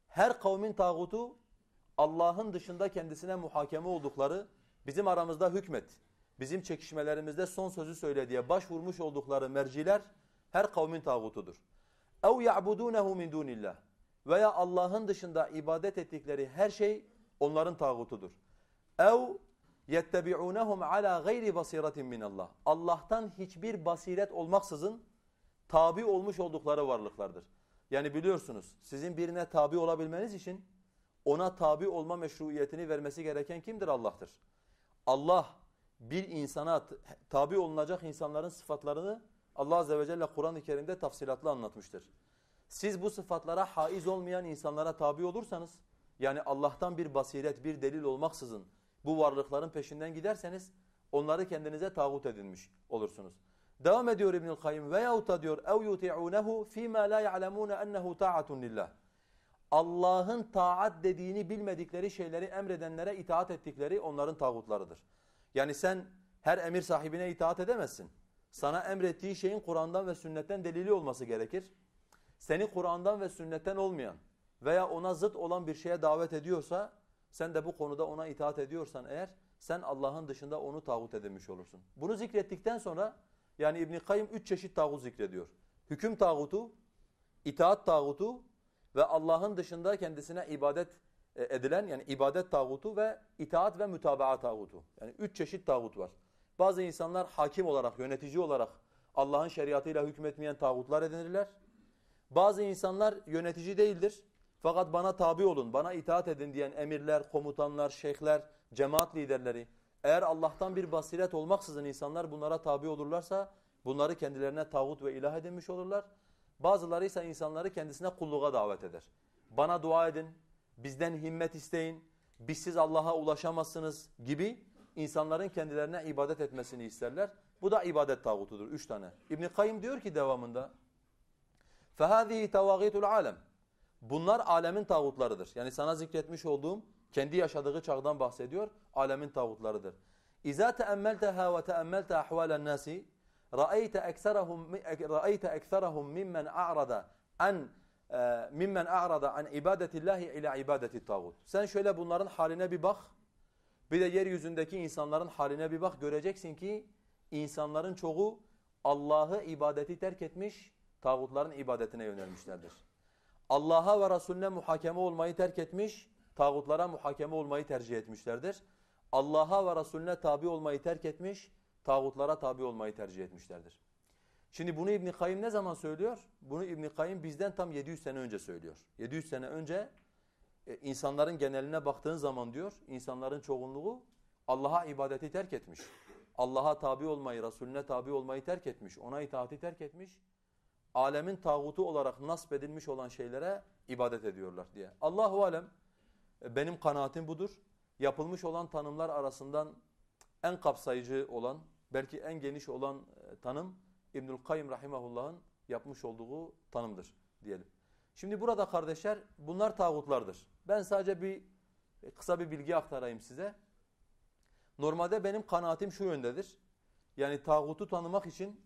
Her kavmin tağutu Allah'ın dışında kendisine muhakeme oldukları, bizim aramızda hükmet, bizim çekişmelerimizde son sözü söyle diye başvurmuş oldukları merciler her kavmin tağutudur. اَوْ يَعْبُدُونَهُ مِنْ دُونِ اللّٰهِ Veya Allah'ın dışında ibadet ettikleri her şey onların tağutudur. اَوْ يَتَّبِعُونَهُمْ عَلَى غَيْرِ بَصِيرَةٍ مِنَ اللّٰهِ Allah'tan hiçbir basiret olmaksızın tabi olmuş oldukları varlıklardır. Yani biliyorsunuz sizin birine tabi olabilmeniz için ona tabi olma meşruiyetini vermesi gereken kimdir? Allah'tır. Allah bir insana tabi olunacak insanların sıfatlarını Allah Azze ve Celle Kur'an-ı Kerim'de tafsilatlı anlatmıştır. Siz bu sıfatlara haiz olmayan insanlara tabi olursanız, yani Allah'tan bir basiret, bir delil olmaksızın bu varlıkların peşinden giderseniz, onları kendinize tağut edinmiş olursunuz. Devam ediyor İbnül Kayyim veyahut da diyor ev yuti'unehu fîmâ lâ ya'lemûne ennehu ta'atun lillah. Allah'ın taat dediğini bilmedikleri şeyleri emredenlere itaat ettikleri onların tağutlarıdır. Yani sen her emir sahibine itaat edemezsin. Sana emrettiği şeyin Kur'an'dan ve sünnetten delili olması gerekir. Seni Kur'an'dan ve sünnetten olmayan veya ona zıt olan bir şeye davet ediyorsa sen de bu konuda ona itaat ediyorsan eğer sen Allah'ın dışında onu tağut edinmiş olursun. Bunu zikrettikten sonra yani İbn Kayyım üç çeşit tağut zikrediyor. Hüküm tağutu, itaat tağutu ve Allah'ın dışında kendisine ibadet edilen yani ibadet tağutu ve itaat ve mütabaa tağutu. Yani üç çeşit tağut var. Bazı insanlar hakim olarak, yönetici olarak Allah'ın şeriatıyla hükmetmeyen tağutlar edinirler. Bazı insanlar yönetici değildir. Fakat bana tabi olun, bana itaat edin diyen emirler, komutanlar, şeyhler, cemaat liderleri. Eğer Allah'tan bir basiret olmaksızın insanlar bunlara tabi olurlarsa bunları kendilerine tağut ve ilah edinmiş olurlar. Bazıları ise insanları kendisine kulluğa davet eder. Bana dua edin, bizden himmet isteyin, bizsiz Allah'a ulaşamazsınız gibi insanların kendilerine ibadet etmesini isterler. Bu da ibadet tağutudur. Üç tane. İbn Kayyim diyor ki devamında فَهَذِهِ تَوَاغِيتُ الْعَالَمِ Bunlar alemin tağutlarıdır. Yani sana zikretmiş olduğum kendi yaşadığı çağdan bahsediyor. Alemin tağutlarıdır. اِذَا تَأَمَّلْتَهَا وَتَأَمَّلْتَ أَحْوَالَ النَّاسِ رَأَيْتَ أَكْثَرَهُمْ رَأَيْتَ أَكْثَرَهُم مِمَّنْ أَعْرَضَ عَنْ mimmen a'rada an ibadetillahi ila ibadeti tağut. Sen şöyle bunların haline bir bak. Bir de yeryüzündeki insanların haline bir bak. Göreceksin ki insanların çoğu Allah'ı ibadeti terk etmiş, tağutların ibadetine yönelmişlerdir. Allah'a ve Resulüne muhakeme olmayı terk etmiş, tağutlara muhakeme olmayı tercih etmişlerdir. Allah'a ve Resulüne tabi olmayı terk etmiş, tağutlara tabi olmayı tercih etmişlerdir. Şimdi bunu İbn Kayyim ne zaman söylüyor? Bunu İbn Kayyim bizden tam 700 sene önce söylüyor. 700 sene önce e, insanların geneline baktığın zaman diyor, insanların çoğunluğu Allah'a ibadeti terk etmiş. Allah'a tabi olmayı, Resulüne tabi olmayı terk etmiş, ona itaati terk etmiş. Alemin tağutu olarak nasp edilmiş olan şeylere ibadet ediyorlar diye. Allahu alem e, benim kanaatim budur. Yapılmış olan tanımlar arasından en kapsayıcı olan, belki en geniş olan e, tanım İbnül Kayyim rahimahullah'ın yapmış olduğu tanımdır diyelim. Şimdi burada kardeşler bunlar tağutlardır. Ben sadece bir kısa bir bilgi aktarayım size. Normalde benim kanaatim şu yöndedir. Yani tağutu tanımak için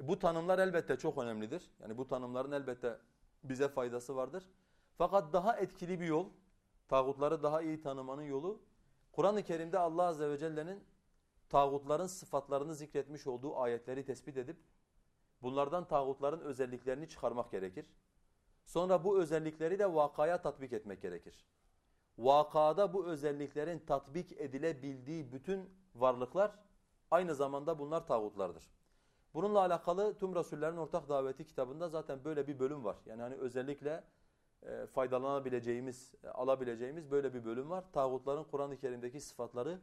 bu tanımlar elbette çok önemlidir. Yani bu tanımların elbette bize faydası vardır. Fakat daha etkili bir yol, tağutları daha iyi tanımanın yolu Kur'an-ı Kerim'de Allah Azze ve Celle'nin tağutların sıfatlarını zikretmiş olduğu ayetleri tespit edip bunlardan tağutların özelliklerini çıkarmak gerekir. Sonra bu özellikleri de vakaya tatbik etmek gerekir. Vakada bu özelliklerin tatbik edilebildiği bütün varlıklar aynı zamanda bunlar tağutlardır. Bununla alakalı tüm Resullerin Ortak Daveti kitabında zaten böyle bir bölüm var. Yani hani özellikle e, faydalanabileceğimiz, e, alabileceğimiz böyle bir bölüm var. Tağutların Kur'an-ı Kerim'deki sıfatları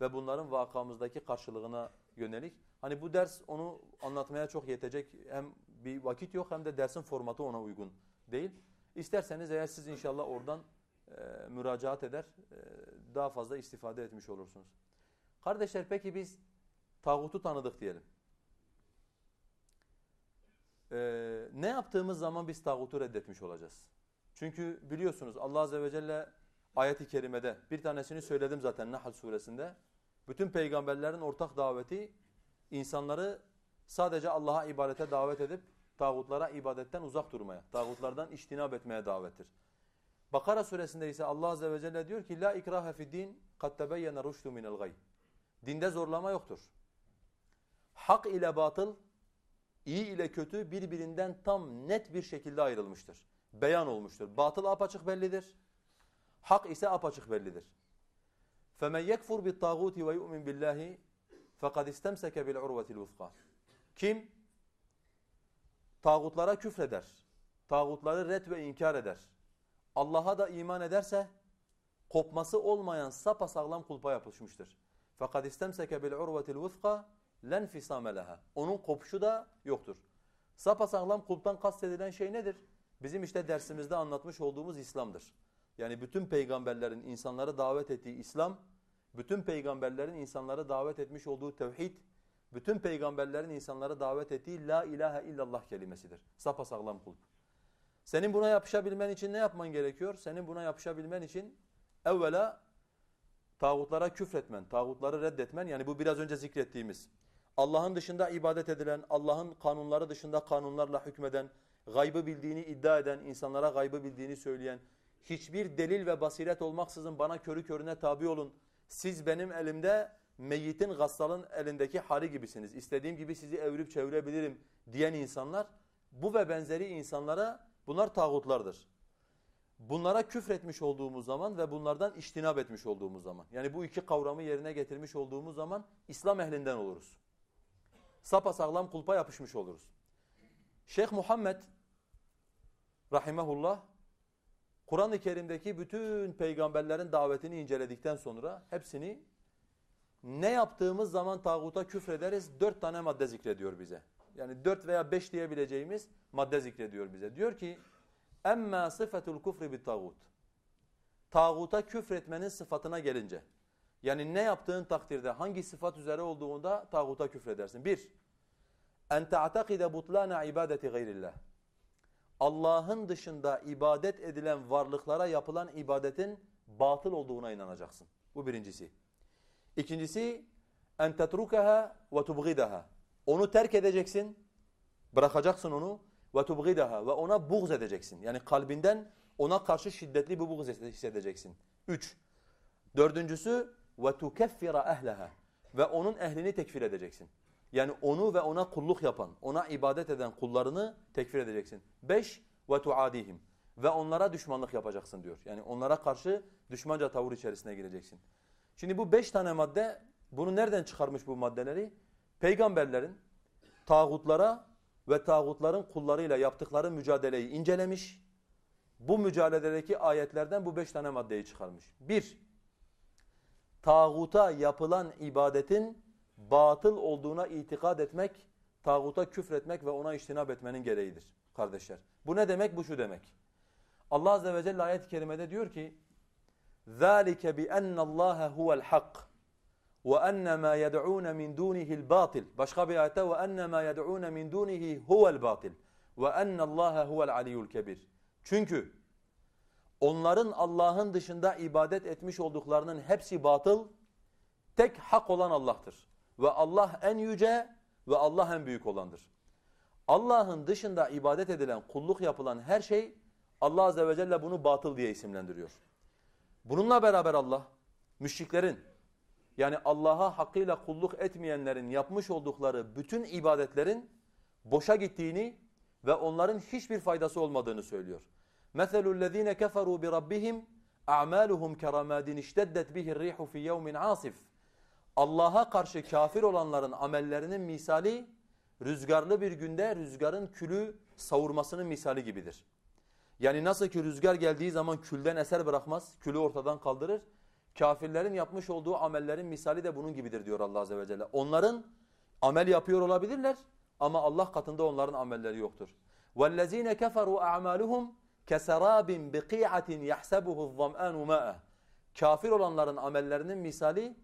ve bunların vakamızdaki karşılığına yönelik. Hani bu ders onu anlatmaya çok yetecek hem bir vakit yok hem de dersin formatı ona uygun değil. İsterseniz eğer siz inşallah oradan e, müracaat eder e, daha fazla istifade etmiş olursunuz. Kardeşler peki biz tağutu tanıdık diyelim. Ee, ne yaptığımız zaman biz tağutu reddetmiş olacağız. Çünkü biliyorsunuz Allah Azze ve Celle ayet-i kerimede bir tanesini söyledim zaten Nahl suresinde. Bütün peygamberlerin ortak daveti insanları sadece Allah'a ibadete davet edip tağutlara ibadetten uzak durmaya, tağutlardan iştinab etmeye davettir. Bakara suresinde ise Allah azze ve celle diyor ki la ikrahe fid din kad tebeyyene rushdu minel gay. Dinde zorlama yoktur. Hak ile batıl, iyi ile kötü birbirinden tam net bir şekilde ayrılmıştır. Beyan olmuştur. Batıl apaçık bellidir. Hak ise apaçık bellidir. فَمَنْ يَكْفُرْ بِالطَّاغُوتِ وَيُؤْمِنْ بِاللّٰهِ فَقَدْ اِسْتَمْسَكَ بِالْعُرْوَةِ الْوُفْقَى Kim tağutlara küfreder, tağutları red ve inkar eder, Allah'a da iman ederse kopması olmayan sapasağlam kulpa yapışmıştır. Fakat istemseke bil urvetil vufqa len fisame leha. Onun kopuşu da yoktur. Sapasağlam kulptan kastedilen şey nedir? bizim işte dersimizde anlatmış olduğumuz İslam'dır. Yani bütün peygamberlerin insanlara davet ettiği İslam, bütün peygamberlerin insanlara davet etmiş olduğu tevhid, bütün peygamberlerin insanlara davet ettiği la ilahe illallah kelimesidir. Sapasağlam kulp. Senin buna yapışabilmen için ne yapman gerekiyor? Senin buna yapışabilmen için evvela tağutlara küfretmen, tağutları reddetmen yani bu biraz önce zikrettiğimiz Allah'ın dışında ibadet edilen, Allah'ın kanunları dışında kanunlarla hükmeden, gaybı bildiğini iddia eden, insanlara gaybı bildiğini söyleyen, hiçbir delil ve basiret olmaksızın bana körü körüne tabi olun. Siz benim elimde meyyitin gassalın elindeki hali gibisiniz. İstediğim gibi sizi evirip çevirebilirim diyen insanlar bu ve benzeri insanlara bunlar tağutlardır. Bunlara küfretmiş olduğumuz zaman ve bunlardan iştinab etmiş olduğumuz zaman yani bu iki kavramı yerine getirmiş olduğumuz zaman İslam ehlinden oluruz. Sapasağlam kulpa yapışmış oluruz. Şeyh Muhammed rahimehullah Kur'an-ı Kerim'deki bütün peygamberlerin davetini inceledikten sonra hepsini ne yaptığımız zaman tağuta küfrederiz dört tane madde zikrediyor bize. Yani dört veya beş diyebileceğimiz madde zikrediyor bize. Diyor ki sıfetul kufri bit tağut. Tağuta küfretmenin sıfatına gelince yani ne yaptığın takdirde hangi sıfat üzere olduğunda tağuta küfredersin. Bir, en te'atakide butlana ibadeti gayrillah. Allah'ın dışında ibadet edilen varlıklara yapılan ibadetin batıl olduğuna inanacaksın. Bu birincisi. İkincisi en tetrukaha ve tubgidaha. Onu terk edeceksin, bırakacaksın onu ve tubgidaha ve ona buğz edeceksin. Yani kalbinden ona karşı şiddetli bir buğz hissedeceksin. Üç. Dördüncüsü ve tukeffira ehleha ve onun ehlini tekfir edeceksin. Yani onu ve ona kulluk yapan, ona ibadet eden kullarını tekfir edeceksin. Beş ve tuadihim ve onlara düşmanlık yapacaksın diyor. Yani onlara karşı düşmanca tavır içerisine gireceksin. Şimdi bu beş tane madde, bunu nereden çıkarmış bu maddeleri? Peygamberlerin tağutlara ve tağutların kullarıyla yaptıkları mücadeleyi incelemiş. Bu mücadeledeki ayetlerden bu beş tane maddeyi çıkarmış. Bir, tağuta yapılan ibadetin batıl olduğuna itikad etmek, tağuta küfretmek ve ona iştinab etmenin gereğidir kardeşler. Bu ne demek? Bu şu demek. Allah Azze ve Celle ayet-i kerimede diyor ki ذَٰلِكَ بِأَنَّ اللّٰهَ هُوَ الْحَقِّ وَأَنَّ مَا يَدْعُونَ مِنْ دُونِهِ الْبَاطِلِ Başka bir ayette وَأَنَّ مَا يَدْعُونَ مِنْ دُونِهِ هُوَ الْبَاطِلِ وَأَنَّ اللّٰهَ هُوَ الْعَلِيُّ الْكَبِيرِ Çünkü onların Allah'ın dışında ibadet etmiş olduklarının hepsi batıl, tek hak olan Allah'tır. Ve Allah en yüce ve Allah en büyük olandır. Allah'ın dışında ibadet edilen, kulluk yapılan her şey Allah Azze ve Celle bunu batıl diye isimlendiriyor. Bununla beraber Allah müşriklerin yani Allah'a hakkıyla kulluk etmeyenlerin yapmış oldukları bütün ibadetlerin boşa gittiğini ve onların hiçbir faydası olmadığını söylüyor. مَثَلُ الَّذ۪ينَ كَفَرُوا بِرَبِّهِمْ اَعْمَالُهُمْ كَرَمَادٍ اشْتَدَّتْ بِهِ الرِّيحُ فِي يَوْمٍ عَاصِفٍ Allah'a karşı kafir olanların amellerinin misali rüzgarlı bir günde rüzgarın külü savurmasının misali gibidir. Yani nasıl ki rüzgar geldiği zaman külden eser bırakmaz, külü ortadan kaldırır. Kafirlerin yapmış olduğu amellerin misali de bunun gibidir diyor Allah Azze ve Celle. Onların amel yapıyor olabilirler ama Allah katında onların amelleri yoktur. وَالَّذ۪ينَ كَفَرُوا أَعْمَالُهُمْ كَسَرَابٍ بِقِيعَةٍ يَحْسَبُهُ الظَّمْآنُ مَاءً Kafir olanların amellerinin misali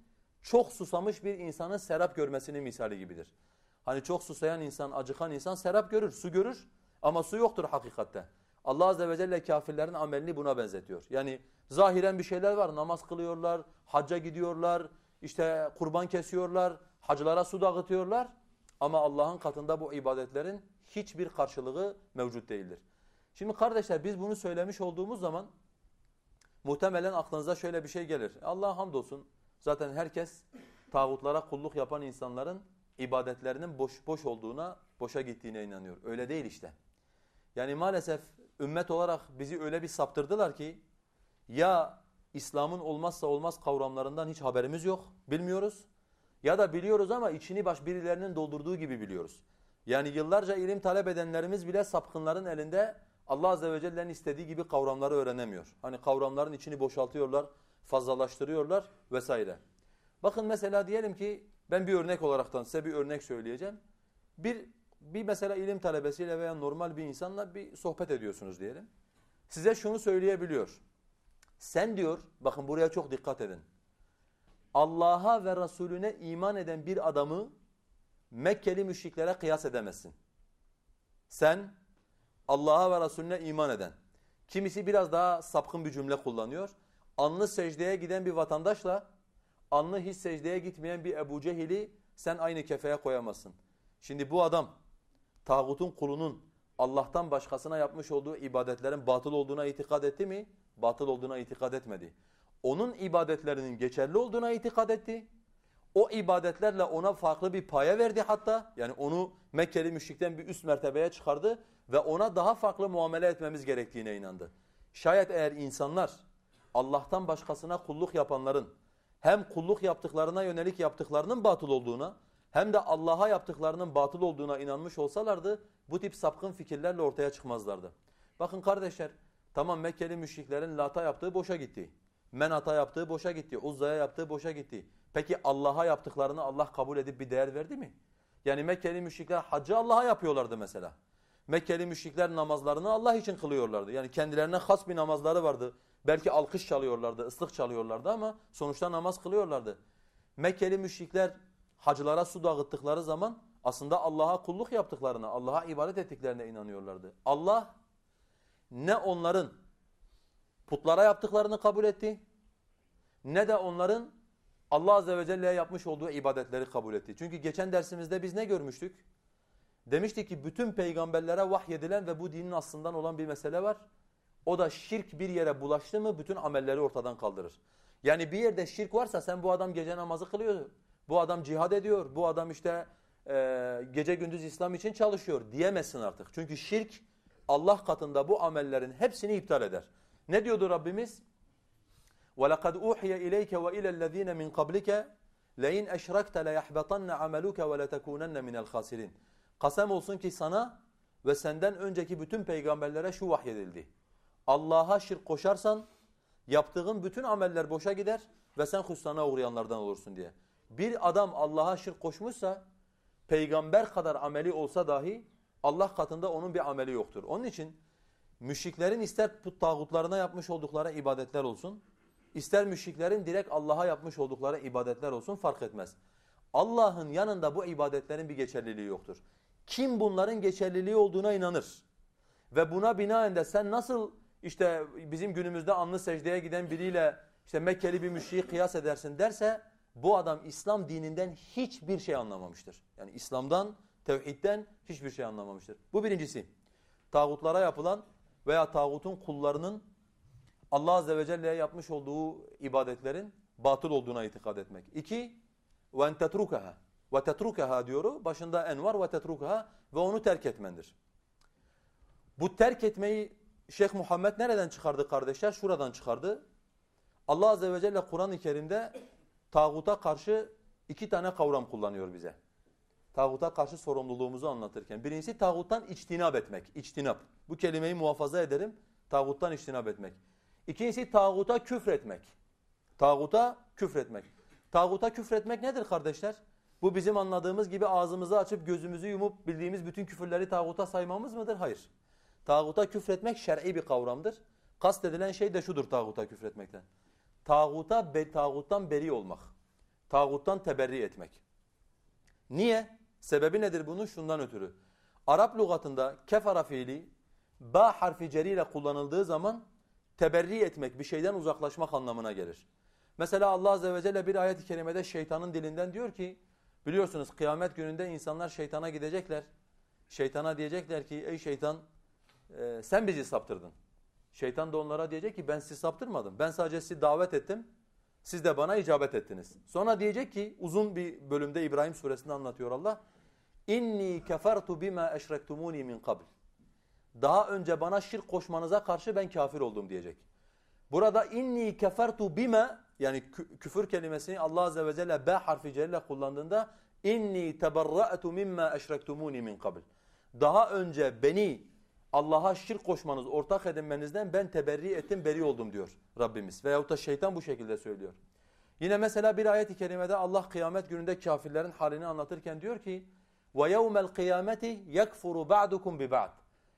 çok susamış bir insanın serap görmesinin misali gibidir. Hani çok susayan insan, acıkan insan serap görür, su görür ama su yoktur hakikatte. Allah Azze ve Celle kafirlerin amelini buna benzetiyor. Yani zahiren bir şeyler var, namaz kılıyorlar, hacca gidiyorlar, işte kurban kesiyorlar, hacılara su dağıtıyorlar. Ama Allah'ın katında bu ibadetlerin hiçbir karşılığı mevcut değildir. Şimdi kardeşler biz bunu söylemiş olduğumuz zaman muhtemelen aklınıza şöyle bir şey gelir. Allah'a hamdolsun zaten herkes tağutlara kulluk yapan insanların ibadetlerinin boş boş olduğuna, boşa gittiğine inanıyor. Öyle değil işte. Yani maalesef ümmet olarak bizi öyle bir saptırdılar ki ya İslam'ın olmazsa olmaz kavramlarından hiç haberimiz yok, bilmiyoruz. Ya da biliyoruz ama içini baş birilerinin doldurduğu gibi biliyoruz. Yani yıllarca ilim talep edenlerimiz bile sapkınların elinde Allah Azze ve Celle'nin istediği gibi kavramları öğrenemiyor. Hani kavramların içini boşaltıyorlar, fazlalaştırıyorlar vesaire. Bakın mesela diyelim ki ben bir örnek olaraktan size bir örnek söyleyeceğim. Bir bir mesela ilim talebesiyle veya normal bir insanla bir sohbet ediyorsunuz diyelim. Size şunu söyleyebiliyor. Sen diyor, bakın buraya çok dikkat edin. Allah'a ve Resulüne iman eden bir adamı Mekkeli müşriklere kıyas edemezsin. Sen Allah'a ve Resulüne iman eden, kimisi biraz daha sapkın bir cümle kullanıyor. Anlı secdeye giden bir vatandaşla anlı hiç secdeye gitmeyen bir Ebu Cehil'i sen aynı kefeye koyamazsın. Şimdi bu adam tağutun kulunun Allah'tan başkasına yapmış olduğu ibadetlerin batıl olduğuna itikad etti mi? Batıl olduğuna itikad etmedi. Onun ibadetlerinin geçerli olduğuna itikad etti. O ibadetlerle ona farklı bir paya verdi hatta. Yani onu Mekkeli müşrikten bir üst mertebeye çıkardı ve ona daha farklı muamele etmemiz gerektiğine inandı. Şayet eğer insanlar Allah'tan başkasına kulluk yapanların hem kulluk yaptıklarına yönelik yaptıklarının batıl olduğuna hem de Allah'a yaptıklarının batıl olduğuna inanmış olsalardı bu tip sapkın fikirlerle ortaya çıkmazlardı. Bakın kardeşler tamam Mekkeli müşriklerin Lat'a yaptığı boşa gitti. Menat'a yaptığı boşa gitti. Uzza'ya yaptığı boşa gitti. Peki Allah'a yaptıklarını Allah kabul edip bir değer verdi mi? Yani Mekkeli müşrikler hacı Allah'a yapıyorlardı mesela. Mekkeli müşrikler namazlarını Allah için kılıyorlardı. Yani kendilerine has bir namazları vardı. Belki alkış çalıyorlardı, ıslık çalıyorlardı ama sonuçta namaz kılıyorlardı. Mekkeli müşrikler hacılara su dağıttıkları zaman aslında Allah'a kulluk yaptıklarına, Allah'a ibadet ettiklerine inanıyorlardı. Allah ne onların putlara yaptıklarını kabul etti ne de onların Allah Azze ve Celle'ye yapmış olduğu ibadetleri kabul etti. Çünkü geçen dersimizde biz ne görmüştük? Demiştik ki bütün peygamberlere vahyedilen ve bu dinin aslından olan bir mesele var. O da şirk bir yere bulaştı mı bütün amelleri ortadan kaldırır. Yani bir yerde şirk varsa sen bu adam gece namazı kılıyor, bu adam cihad ediyor, bu adam işte e, gece gündüz İslam için çalışıyor diyemezsin artık. Çünkü şirk Allah katında bu amellerin hepsini iptal eder. Ne diyordu Rabbimiz? وَلَقَدْ اُوحِيَ اِلَيْكَ وَاِلَى الَّذ۪ينَ مِنْ قَبْلِكَ لَاِنْ اَشْرَكْتَ لَيَحْبَطَنَّ عَمَلُكَ وَلَتَكُونَنَّ مِنَ الْخَاسِرِينَ Kasem olsun ki sana ve senden önceki bütün peygamberlere şu vahyedildi. Allah'a şirk koşarsan yaptığın bütün ameller boşa gider ve sen hüsrana uğrayanlardan olursun diye. Bir adam Allah'a şirk koşmuşsa peygamber kadar ameli olsa dahi Allah katında onun bir ameli yoktur. Onun için müşriklerin ister put tağutlarına yapmış oldukları ibadetler olsun, ister müşriklerin direkt Allah'a yapmış oldukları ibadetler olsun fark etmez. Allah'ın yanında bu ibadetlerin bir geçerliliği yoktur. Kim bunların geçerliliği olduğuna inanır ve buna binaen de sen nasıl işte bizim günümüzde anlı secdeye giden biriyle işte Mekkeli bir müşriği kıyas edersin derse bu adam İslam dininden hiçbir şey anlamamıştır. Yani İslam'dan, tevhidden hiçbir şey anlamamıştır. Bu birincisi. Tağutlara yapılan veya tağutun kullarının Allah Azze ve Celle'ye yapmış olduğu ibadetlerin batıl olduğuna itikad etmek. İki, وَاَنْ تَتْرُكَهَا وَتَتْرُكَهَا diyoru başında en var وَتَتْرُكَهَا ve onu terk etmendir. Bu terk etmeyi Şeyh Muhammed nereden çıkardı kardeşler? Şuradan çıkardı. Allah Azze ve Celle Kur'an-ı Kerim'de tağuta karşı iki tane kavram kullanıyor bize. Tağuta karşı sorumluluğumuzu anlatırken. Birincisi tağuttan içtinab etmek. İçtinab. Bu kelimeyi muhafaza ederim. Tağuttan içtinab etmek. İkincisi tağuta küfretmek. Tağuta küfretmek. Tağuta küfretmek nedir kardeşler? Bu bizim anladığımız gibi ağzımızı açıp gözümüzü yumup bildiğimiz bütün küfürleri tağuta saymamız mıdır? Hayır. Tağuta küfretmek şer'i bir kavramdır. Kast edilen şey de şudur tağuta küfretmekten. Tağuta, be, tağuttan beri olmak. Tağuttan teberri etmek. Niye? Sebebi nedir bunun? Şundan ötürü. Arap lügatında kefara fiili ba harfi ceriyle kullanıldığı zaman teberri etmek, bir şeyden uzaklaşmak anlamına gelir. Mesela Allah Azze ve Celle bir ayet-i kerimede şeytanın dilinden diyor ki, biliyorsunuz kıyamet gününde insanlar şeytana gidecekler. Şeytana diyecekler ki, ey şeytan e, sen bizi saptırdın. Şeytan da onlara diyecek ki ben sizi saptırmadım. Ben sadece sizi davet ettim. Siz de bana icabet ettiniz. Sonra diyecek ki uzun bir bölümde İbrahim suresinde anlatıyor Allah. İnni kefertu bima eşrektumuni min qabl. Daha önce bana şirk koşmanıza karşı ben kafir oldum diyecek. Burada inni kefertu bima yani küfür kelimesini Allah azze ve celle b harfi celle kullandığında inni teberra'tu mimma eşrektumuni min qabl. Daha önce beni Allah'a şirk koşmanız, ortak edinmenizden ben teberri ettim, beri oldum diyor Rabbimiz. Veyahut da şeytan bu şekilde söylüyor. Yine mesela bir ayet-i kerimede Allah kıyamet gününde kafirlerin halini anlatırken diyor ki وَيَوْمَ الْقِيَامَةِ يَكْفُرُ بَعْدُكُمْ بِبَعْدٍ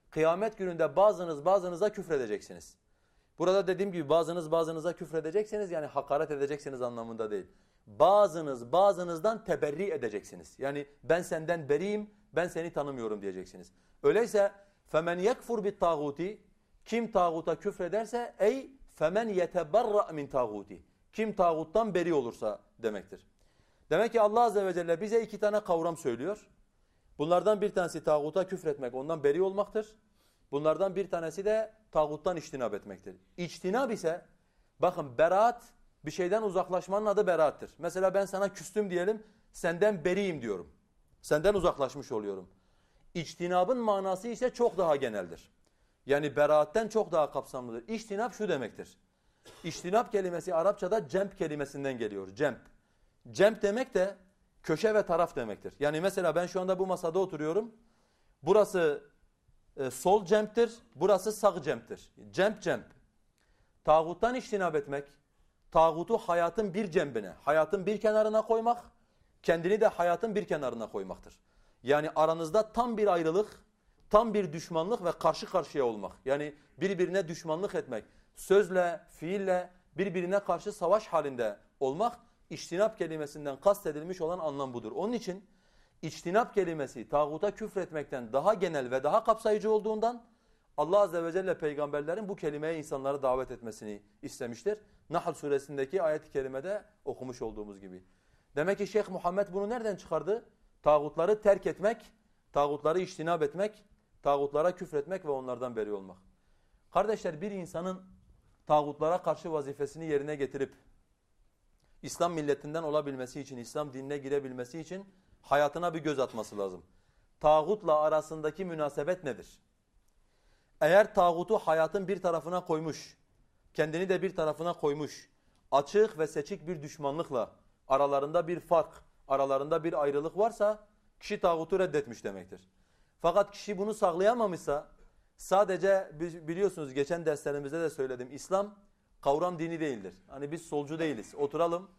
Kıyamet gününde bazınız bazınıza küfredeceksiniz. Burada dediğim gibi bazınız bazınıza küfredeceksiniz yani hakaret edeceksiniz anlamında değil. Bazınız bazınızdan teberri edeceksiniz. Yani ben senden beriyim, ben seni tanımıyorum diyeceksiniz. Öyleyse femen yekfur bit tağuti kim tağuta küfrederse ey femen yeteberra min tağuti kim tağuttan beri olursa demektir. Demek ki Allah azze ve celle bize iki tane kavram söylüyor. Bunlardan bir tanesi tağuta küfretmek, ondan beri olmaktır. Bunlardan bir tanesi de tağuttan içtinab etmektir. İçtinab ise bakın beraat bir şeyden uzaklaşmanın adı beraattır. Mesela ben sana küstüm diyelim, senden beriyim diyorum. Senden uzaklaşmış oluyorum. İçtinabın manası ise çok daha geneldir. Yani beraatten çok daha kapsamlıdır. İçtinab şu demektir. İçtinab kelimesi Arapçada cemp kelimesinden geliyor. Cemp. Cemp demek de köşe ve taraf demektir. Yani mesela ben şu anda bu masada oturuyorum. Burası e, sol cemptir, burası sağ cemptir. Cemp cemp. Tağuttan iştinab etmek, tağutu hayatın bir cembine, hayatın bir kenarına koymak, kendini de hayatın bir kenarına koymaktır. Yani aranızda tam bir ayrılık, tam bir düşmanlık ve karşı karşıya olmak. Yani birbirine düşmanlık etmek, sözle, fiille birbirine karşı savaş halinde olmak, iştinap kelimesinden kastedilmiş olan anlam budur. Onun için içtinap kelimesi tağuta küfretmekten daha genel ve daha kapsayıcı olduğundan Allah Azze ve Celle peygamberlerin bu kelimeye insanları davet etmesini istemiştir. Nahl suresindeki ayet-i kerimede okumuş olduğumuz gibi. Demek ki Şeyh Muhammed bunu nereden çıkardı? Tağutları terk etmek, tağutları içtinab etmek, tağutlara küfretmek ve onlardan beri olmak. Kardeşler bir insanın tağutlara karşı vazifesini yerine getirip İslam milletinden olabilmesi için, İslam dinine girebilmesi için hayatına bir göz atması lazım. Tağutla arasındaki münasebet nedir? Eğer tağutu hayatın bir tarafına koymuş, kendini de bir tarafına koymuş, açık ve seçik bir düşmanlıkla aralarında bir fark, aralarında bir ayrılık varsa kişi tağutu reddetmiş demektir. Fakat kişi bunu sağlayamamışsa sadece biliyorsunuz geçen derslerimizde de söyledim İslam kavram dini değildir. Hani biz solcu değiliz. Oturalım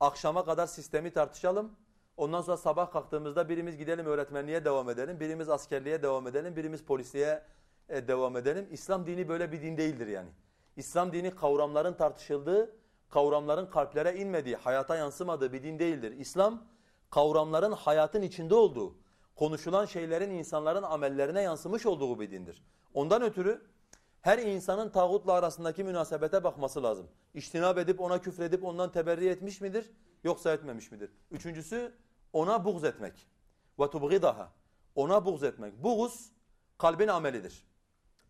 akşama kadar sistemi tartışalım. Ondan sonra sabah kalktığımızda birimiz gidelim öğretmenliğe devam edelim, birimiz askerliğe devam edelim, birimiz polisliğe e, devam edelim. İslam dini böyle bir din değildir yani. İslam dini kavramların tartışıldığı, kavramların kalplere inmediği, hayata yansımadığı bir din değildir. İslam kavramların hayatın içinde olduğu, konuşulan şeylerin insanların amellerine yansımış olduğu bir dindir. Ondan ötürü her insanın tağutla arasındaki münasebete bakması lazım. İçtinab edip ona küfredip ondan teberri etmiş midir yoksa etmemiş midir? Üçüncüsü ona buğz etmek. Tubgidaha. Ona buğz etmek. Buğz kalbin amelidir.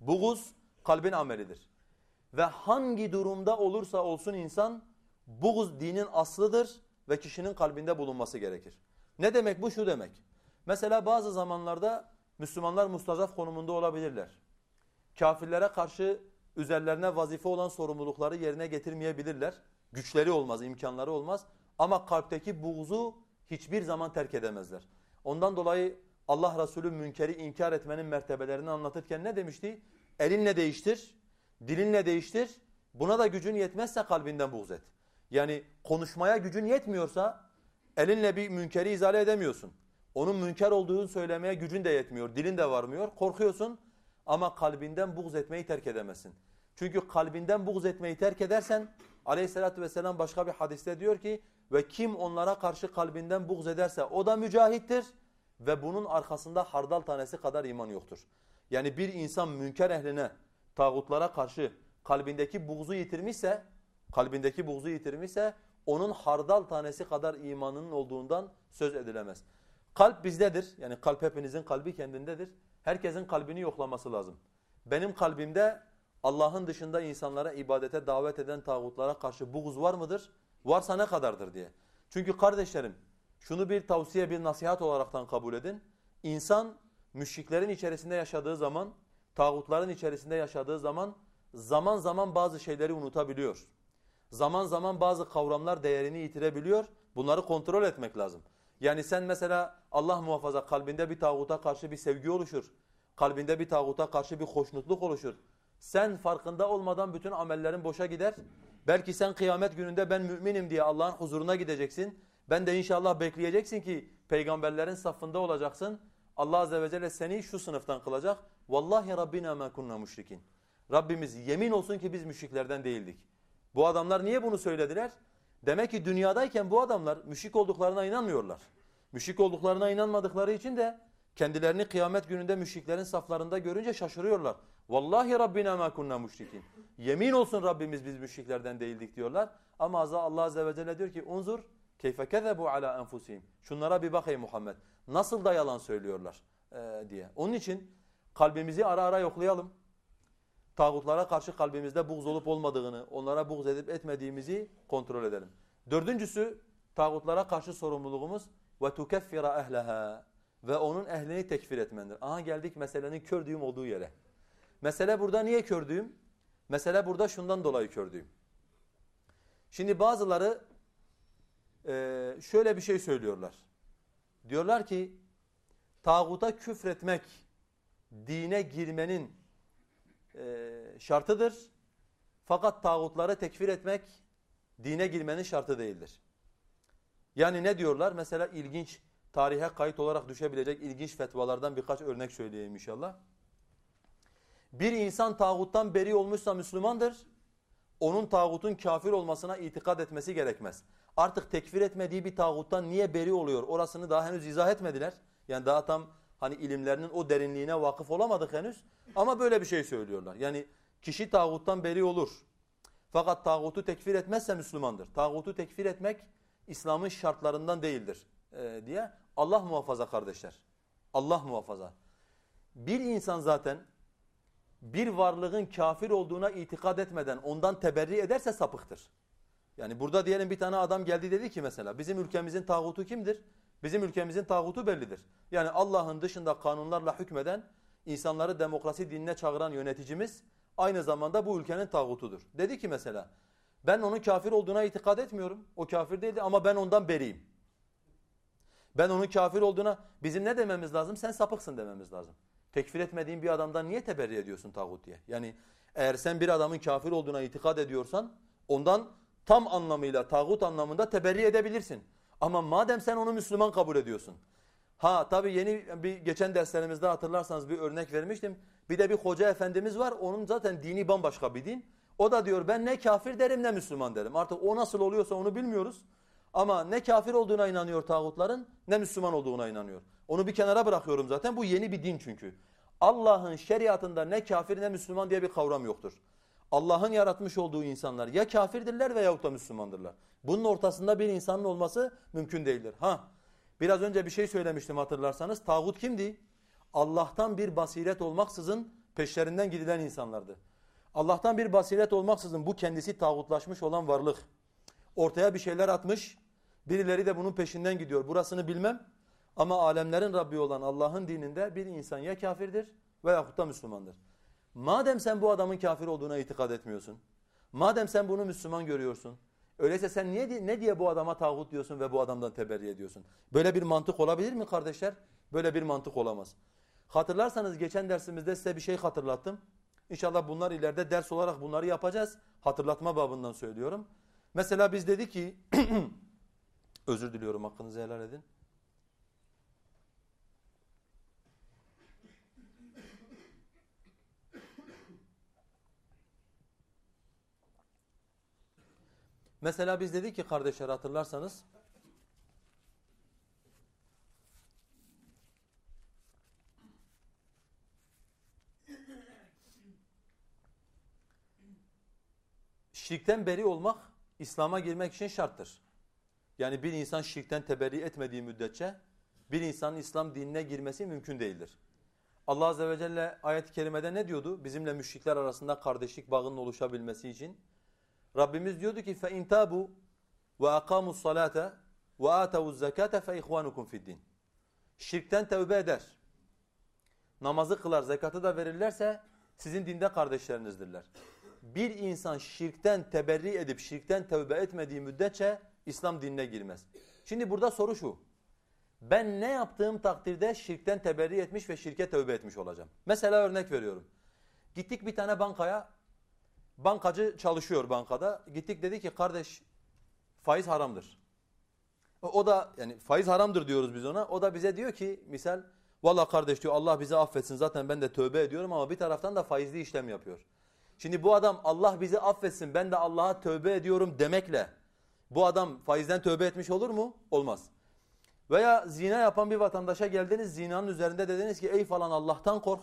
Buğz kalbin amelidir. Ve hangi durumda olursa olsun insan buğz dinin aslıdır ve kişinin kalbinde bulunması gerekir. Ne demek bu? Şu demek. Mesela bazı zamanlarda Müslümanlar mustazaf konumunda olabilirler. Kafirlere karşı üzerlerine vazife olan sorumlulukları yerine getirmeyebilirler. Güçleri olmaz, imkanları olmaz. Ama kalpteki buğzu hiçbir zaman terk edemezler. Ondan dolayı Allah Resulü münkeri inkar etmenin mertebelerini anlatırken ne demişti? Elinle değiştir, dilinle değiştir. Buna da gücün yetmezse kalbinden buğz et. Yani konuşmaya gücün yetmiyorsa elinle bir münkeri izale edemiyorsun. Onun münker olduğunu söylemeye gücün de yetmiyor, dilin de varmıyor. Korkuyorsun ama kalbinden buğz etmeyi terk edemezsin. Çünkü kalbinden buğz etmeyi terk edersen aleyhissalatü vesselam başka bir hadiste diyor ki ve kim onlara karşı kalbinden buğz ederse o da mücahittir ve bunun arkasında hardal tanesi kadar iman yoktur. Yani bir insan münker ehline, tağutlara karşı kalbindeki buğzu yitirmişse, kalbindeki buğzu yitirmişse onun hardal tanesi kadar imanının olduğundan söz edilemez. Kalp bizdedir. Yani kalp hepinizin kalbi kendindedir. Herkesin kalbini yoklaması lazım. Benim kalbimde Allah'ın dışında insanlara ibadete davet eden tağutlara karşı buğz var mıdır? Varsa ne kadardır diye. Çünkü kardeşlerim şunu bir tavsiye bir nasihat olaraktan kabul edin. İnsan müşriklerin içerisinde yaşadığı zaman, tağutların içerisinde yaşadığı zaman zaman zaman bazı şeyleri unutabiliyor. Zaman zaman bazı kavramlar değerini yitirebiliyor. Bunları kontrol etmek lazım. Yani sen mesela Allah muhafaza kalbinde bir tağuta karşı bir sevgi oluşur. Kalbinde bir tağuta karşı bir hoşnutluk oluşur. Sen farkında olmadan bütün amellerin boşa gider. Belki sen kıyamet gününde ben müminim diye Allah'ın huzuruna gideceksin. Ben de inşallah bekleyeceksin ki peygamberlerin safında olacaksın. Allah azze ve celle seni şu sınıftan kılacak. Vallahi Rabbina ma kunna müşrikin. Rabbimiz yemin olsun ki biz müşriklerden değildik. Bu adamlar niye bunu söylediler? Demek ki dünyadayken bu adamlar müşrik olduklarına inanmıyorlar. Müşrik olduklarına inanmadıkları için de kendilerini kıyamet gününde müşriklerin saflarında görünce şaşırıyorlar. Vallahi Rabbina ma kunna müşrikin. Yemin olsun Rabbimiz biz müşriklerden değildik diyorlar. Ama Allah azze ve celle diyor ki unzur keyfe kezebu ala enfusihim. Şunlara bir bak ey Muhammed. Nasıl da yalan söylüyorlar ee, diye. Onun için kalbimizi ara ara yoklayalım. Tağutlara karşı kalbimizde buğz olup olmadığını, onlara buğz edip etmediğimizi kontrol edelim. Dördüncüsü tağutlara karşı sorumluluğumuz ve tukeffira ehleha ve onun ehlini tekfir etmendir. Aha geldik meselenin kördüğüm olduğu yere. Mesele burada niye kördüğüm? Mesele burada şundan dolayı kördüğüm. Şimdi bazıları e, şöyle bir şey söylüyorlar. Diyorlar ki tağuta küfretmek dine girmenin e, şartıdır. Fakat tağutları tekfir etmek dine girmenin şartı değildir. Yani ne diyorlar? Mesela ilginç tarihe kayıt olarak düşebilecek ilginç fetvalardan birkaç örnek söyleyeyim inşallah. Bir insan tağuttan beri olmuşsa Müslümandır. Onun tağutun kafir olmasına itikad etmesi gerekmez. Artık tekfir etmediği bir tağuttan niye beri oluyor? Orasını daha henüz izah etmediler. Yani daha tam hani ilimlerinin o derinliğine vakıf olamadık henüz. Ama böyle bir şey söylüyorlar. Yani kişi tağuttan beri olur. Fakat tağutu tekfir etmezse Müslümandır. Tağutu tekfir etmek İslam'ın şartlarından değildir e, diye. Allah muhafaza kardeşler. Allah muhafaza. Bir insan zaten bir varlığın kafir olduğuna itikad etmeden ondan teberri ederse sapıktır. Yani burada diyelim bir tane adam geldi dedi ki mesela bizim ülkemizin tağutu kimdir? Bizim ülkemizin tağutu bellidir. Yani Allah'ın dışında kanunlarla hükmeden, insanları demokrasi dinine çağıran yöneticimiz aynı zamanda bu ülkenin tağutudur. Dedi ki mesela ben onun kafir olduğuna itikad etmiyorum. O kafir değildi ama ben ondan beriyim. Ben onun kafir olduğuna bizim ne dememiz lazım? Sen sapıksın dememiz lazım. Tekfir etmediğin bir adamdan niye teberri ediyorsun tağut diye? Yani eğer sen bir adamın kafir olduğuna itikad ediyorsan ondan tam anlamıyla tağut anlamında teberri edebilirsin. Ama madem sen onu Müslüman kabul ediyorsun. Ha tabii yeni bir geçen derslerimizde hatırlarsanız bir örnek vermiştim. Bir de bir hoca efendimiz var. Onun zaten dini bambaşka bir din. O da diyor ben ne kafir derim ne Müslüman derim. Artık o nasıl oluyorsa onu bilmiyoruz. Ama ne kafir olduğuna inanıyor tağutların ne Müslüman olduğuna inanıyor. Onu bir kenara bırakıyorum zaten. Bu yeni bir din çünkü. Allah'ın şeriatında ne kafir ne Müslüman diye bir kavram yoktur. Allah'ın yaratmış olduğu insanlar ya kafirdirler veyahut da Müslümandırlar. Bunun ortasında bir insanın olması mümkün değildir. Ha, biraz önce bir şey söylemiştim hatırlarsanız. Tağut kimdi? Allah'tan bir basiret olmaksızın peşlerinden gidilen insanlardı. Allah'tan bir basiret olmaksızın bu kendisi tağutlaşmış olan varlık ortaya bir şeyler atmış. Birileri de bunun peşinden gidiyor. Burasını bilmem ama alemlerin Rabbi olan Allah'ın dininde bir insan ya kafirdir veyahut da Müslümandır. Madem sen bu adamın kafir olduğuna itikad etmiyorsun, madem sen bunu Müslüman görüyorsun, öyleyse sen niye ne diye bu adama tağut diyorsun ve bu adamdan teberri ediyorsun? Böyle bir mantık olabilir mi kardeşler? Böyle bir mantık olamaz. Hatırlarsanız geçen dersimizde size bir şey hatırlattım. İnşallah bunlar ileride ders olarak bunları yapacağız. Hatırlatma babından söylüyorum. Mesela biz dedik ki, özür diliyorum hakkınızı helal edin. Mesela biz dedik ki kardeşler hatırlarsanız şirkten beri olmak İslam'a girmek için şarttır. Yani bir insan şirkten teberri etmediği müddetçe bir insanın İslam dinine girmesi mümkün değildir. Allah Azze ve Celle ayet-i kerimede ne diyordu? Bizimle müşrikler arasında kardeşlik bağının oluşabilmesi için Rabbimiz diyordu ki fe intabu ve akamu salate ve atavu zekate fe ihvanukum fiddin. Şirkten tevbe eder. Namazı kılar, zekatı da verirlerse sizin dinde kardeşlerinizdirler. Bir insan şirkten teberri edip şirkten tevbe etmediği müddetçe İslam dinine girmez. Şimdi burada soru şu. Ben ne yaptığım takdirde şirkten teberri etmiş ve şirke tövbe etmiş olacağım. Mesela örnek veriyorum. Gittik bir tane bankaya Bankacı çalışıyor bankada. Gittik dedi ki kardeş faiz haramdır. O da yani faiz haramdır diyoruz biz ona. O da bize diyor ki misal valla kardeş diyor Allah bizi affetsin zaten ben de tövbe ediyorum ama bir taraftan da faizli işlem yapıyor. Şimdi bu adam Allah bizi affetsin ben de Allah'a tövbe ediyorum demekle bu adam faizden tövbe etmiş olur mu? Olmaz. Veya zina yapan bir vatandaşa geldiniz zinanın üzerinde dediniz ki ey falan Allah'tan kork.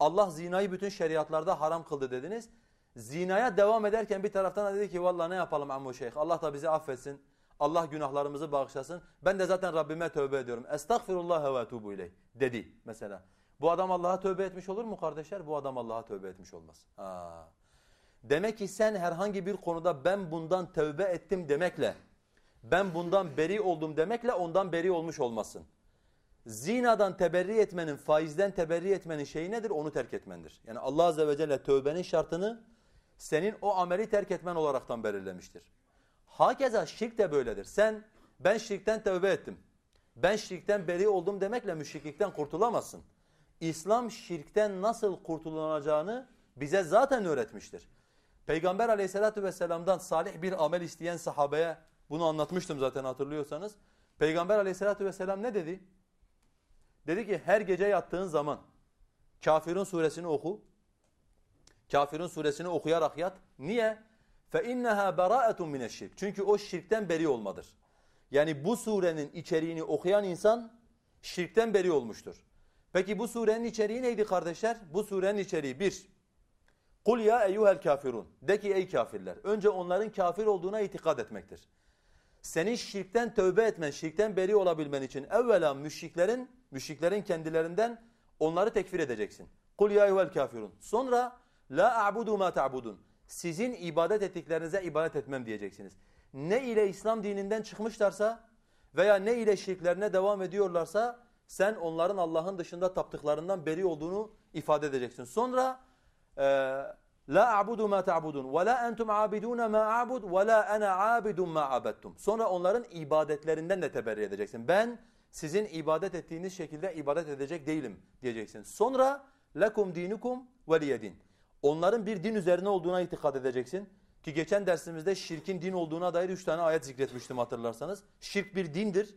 Allah zinayı bütün şeriatlarda haram kıldı dediniz. Zinaya devam ederken bir taraftan da dedi ki vallahi ne yapalım ammu şeyh Allah da bizi affetsin. Allah günahlarımızı bağışlasın. Ben de zaten Rabbime tövbe ediyorum. Estağfirullah ve etubu ileyh dedi mesela. Bu adam Allah'a tövbe etmiş olur mu kardeşler? Bu adam Allah'a tövbe etmiş olmaz. Ha. Demek ki sen herhangi bir konuda ben bundan tövbe ettim demekle, ben bundan beri oldum demekle ondan beri olmuş olmasın. Zinadan teberri etmenin, faizden teberri etmenin şeyi nedir? Onu terk etmendir. Yani Allah Azze ve Celle tövbenin şartını senin o ameli terk etmen olaraktan belirlemiştir. Hakeza şirk de böyledir. Sen ben şirkten tövbe ettim. Ben şirkten beri oldum demekle müşriklikten kurtulamazsın. İslam şirkten nasıl kurtulunacağını bize zaten öğretmiştir. Peygamber aleyhissalatü vesselam'dan salih bir amel isteyen sahabeye bunu anlatmıştım zaten hatırlıyorsanız. Peygamber aleyhissalatü vesselam ne dedi? Dedi ki her gece yattığın zaman Kafirun suresini oku. Kafirun suresini okuyarak yat. Niye? فَاِنَّهَا بَرَاءَةٌ مِنَ الشِّرْكِ Çünkü o şirkten beri olmadır. Yani bu surenin içeriğini okuyan insan şirkten beri olmuştur. Peki bu surenin içeriği neydi kardeşler? Bu surenin içeriği bir, Kul ya eyyuhel kafirun. De ki ey kafirler. Önce onların kafir olduğuna itikad etmektir. Senin şirkten tövbe etmen, şirkten beri olabilmen için evvela müşriklerin, müşriklerin kendilerinden onları tekfir edeceksin. Kul ya eyyuhel kafirun. Sonra la a'budu ma ta'budun. Sizin ibadet ettiklerinize ibadet etmem diyeceksiniz. Ne ile İslam dininden çıkmışlarsa veya ne ile şirklerine devam ediyorlarsa sen onların Allah'ın dışında taptıklarından beri olduğunu ifade edeceksin. Sonra La a'budu ma ta'budun ve la entum abidun ma a'bud ve la ana abidun ma abadtum. Sonra onların ibadetlerinden de teberri edeceksin. Ben sizin ibadet ettiğiniz şekilde ibadet edecek değilim diyeceksin. Sonra lekum dinukum veliyedin. Onların bir din üzerine olduğuna itikad edeceksin. Ki geçen dersimizde şirkin din olduğuna dair üç tane ayet zikretmiştim hatırlarsanız. Şirk bir dindir.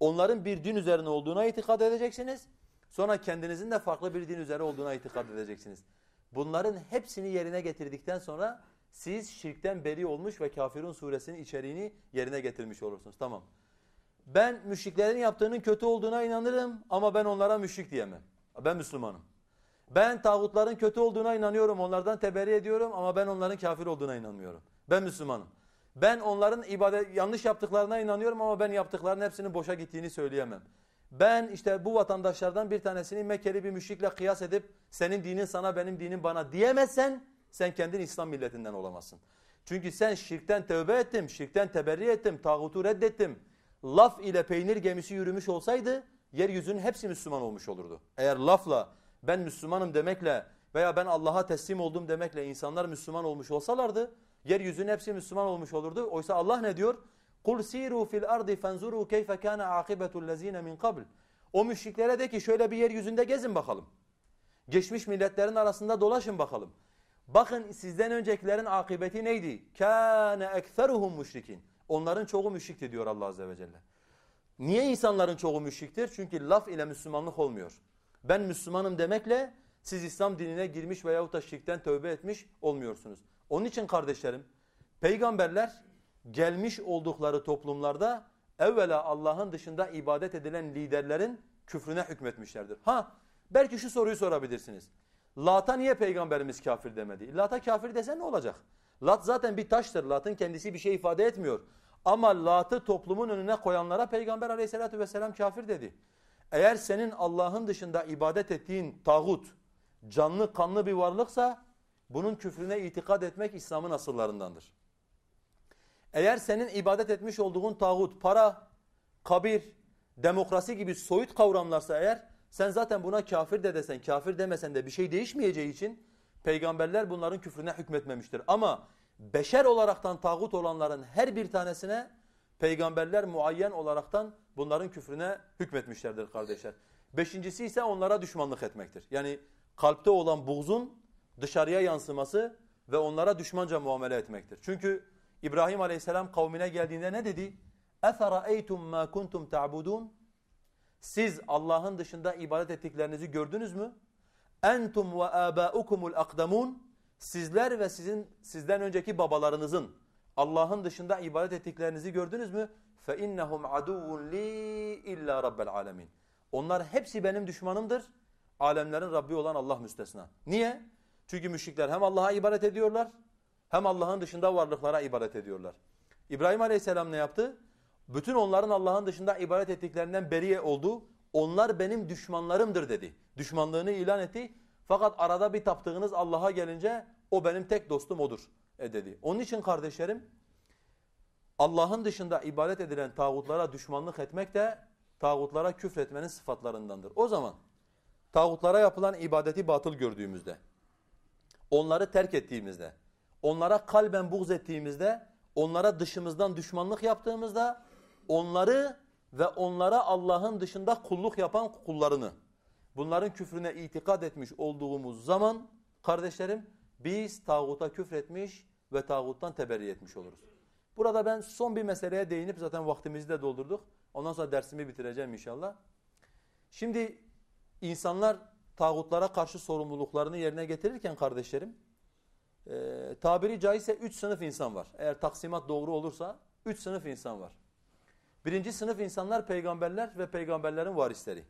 Onların bir din üzerine olduğuna itikad edeceksiniz. Sonra kendinizin de farklı bir din üzere olduğuna itikad edeceksiniz. Bunların hepsini yerine getirdikten sonra siz şirkten beri olmuş ve Kafirun suresinin içeriğini yerine getirmiş olursunuz. Tamam. Ben müşriklerin yaptığının kötü olduğuna inanırım ama ben onlara müşrik diyemem. Ben Müslümanım. Ben tağutların kötü olduğuna inanıyorum, onlardan teberri ediyorum ama ben onların kafir olduğuna inanmıyorum. Ben Müslümanım. Ben onların ibadet yanlış yaptıklarına inanıyorum ama ben yaptıklarının hepsinin boşa gittiğini söyleyemem. Ben işte bu vatandaşlardan bir tanesini Mekkeli bir müşrikle kıyas edip senin dinin sana benim dinim bana diyemezsen sen kendin İslam milletinden olamazsın. Çünkü sen şirkten tövbe ettim, şirkten teberri ettim, tağutu reddettim. Laf ile peynir gemisi yürümüş olsaydı yeryüzünün hepsi Müslüman olmuş olurdu. Eğer lafla ben Müslümanım demekle veya ben Allah'a teslim oldum demekle insanlar Müslüman olmuş olsalardı yeryüzünün hepsi Müslüman olmuş olurdu. Oysa Allah ne diyor? Kul siru fil ardi fenzuru keyfe kana akibetul lezine min qabl. O müşriklere de ki şöyle bir yeryüzünde gezin bakalım. Geçmiş milletlerin arasında dolaşın bakalım. Bakın sizden öncekilerin akıbeti neydi? Kana ekseruhum müşrikin. Onların çoğu müşrikti diyor Allah azze ve celle. Niye insanların çoğu müşriktir? Çünkü laf ile Müslümanlık olmuyor. Ben Müslümanım demekle siz İslam dinine girmiş veyahut da şirkten tövbe etmiş olmuyorsunuz. Onun için kardeşlerim peygamberler gelmiş oldukları toplumlarda evvela Allah'ın dışında ibadet edilen liderlerin küfrüne hükmetmişlerdir. Ha belki şu soruyu sorabilirsiniz. Lat'a niye peygamberimiz kafir demedi? Lat'a kafir desen ne olacak? Lat zaten bir taştır. Lat'ın kendisi bir şey ifade etmiyor. Ama Lat'ı toplumun önüne koyanlara peygamber aleyhissalatü vesselam kafir dedi. Eğer senin Allah'ın dışında ibadet ettiğin tağut canlı kanlı bir varlıksa bunun küfrüne itikad etmek İslam'ın asıllarındandır. Eğer senin ibadet etmiş olduğun tağut, para, kabir, demokrasi gibi soyut kavramlarsa eğer sen zaten buna kafir de desen, kafir demesen de bir şey değişmeyeceği için peygamberler bunların küfrüne hükmetmemiştir. Ama beşer olaraktan tağut olanların her bir tanesine peygamberler muayyen olaraktan bunların küfrüne hükmetmişlerdir kardeşler. Beşincisi ise onlara düşmanlık etmektir. Yani kalpte olan buğzun dışarıya yansıması ve onlara düşmanca muamele etmektir. Çünkü İbrahim Aleyhisselam kavmine geldiğinde ne dedi? اَفَرَأَيْتُمْ مَا كُنْتُمْ تَعْبُدُونَ Siz Allah'ın dışında ibadet ettiklerinizi gördünüz mü? Entum ve abaukumul akdamun Sizler ve sizin sizden önceki babalarınızın Allah'ın dışında ibadet ettiklerinizi gördünüz mü? İnnahum aduvun li illa rabbel alamin. Onlar hepsi benim düşmanımdır. Alemlerin Rabbi olan Allah müstesna. Niye? Çünkü müşrikler hem Allah'a ibadet ediyorlar hem Allah'ın dışında varlıklara ibadet ediyorlar. İbrahim Aleyhisselam ne yaptı? Bütün onların Allah'ın dışında ibadet ettiklerinden beriye oldu. Onlar benim düşmanlarımdır dedi. Düşmanlığını ilan etti. Fakat arada bir taptığınız Allah'a gelince o benim tek dostum odur dedi. Onun için kardeşlerim Allah'ın dışında ibadet edilen tağutlara düşmanlık etmek de tağutlara küfretmenin sıfatlarındandır. O zaman tağutlara yapılan ibadeti batıl gördüğümüzde, onları terk ettiğimizde, onlara kalben buğz ettiğimizde, onlara dışımızdan düşmanlık yaptığımızda, onları ve onlara Allah'ın dışında kulluk yapan kullarını, bunların küfrüne itikad etmiş olduğumuz zaman kardeşlerim biz tağuta küfretmiş ve tağuttan teberri etmiş oluruz. Burada ben son bir meseleye değinip zaten vaktimizi de doldurduk. Ondan sonra dersimi bitireceğim inşallah. Şimdi insanlar tağutlara karşı sorumluluklarını yerine getirirken kardeşlerim e, tabiri caizse üç sınıf insan var. Eğer taksimat doğru olursa üç sınıf insan var. Birinci sınıf insanlar peygamberler ve peygamberlerin varisleri.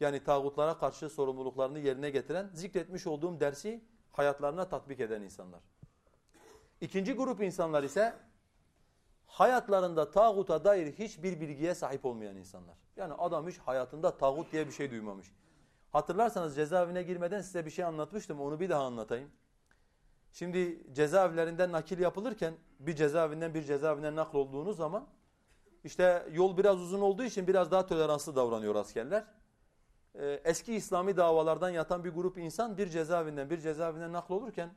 Yani tağutlara karşı sorumluluklarını yerine getiren, zikretmiş olduğum dersi hayatlarına tatbik eden insanlar. İkinci grup insanlar ise hayatlarında tağuta dair hiçbir bilgiye sahip olmayan insanlar. Yani adam hiç hayatında tağut diye bir şey duymamış. Hatırlarsanız cezaevine girmeden size bir şey anlatmıştım. Onu bir daha anlatayım. Şimdi cezaevlerinden nakil yapılırken bir cezaevinden bir cezaevine nakl olduğunuz zaman işte yol biraz uzun olduğu için biraz daha toleranslı davranıyor askerler. Ee, eski İslami davalardan yatan bir grup insan bir cezaevinden bir cezaevinden nakl olurken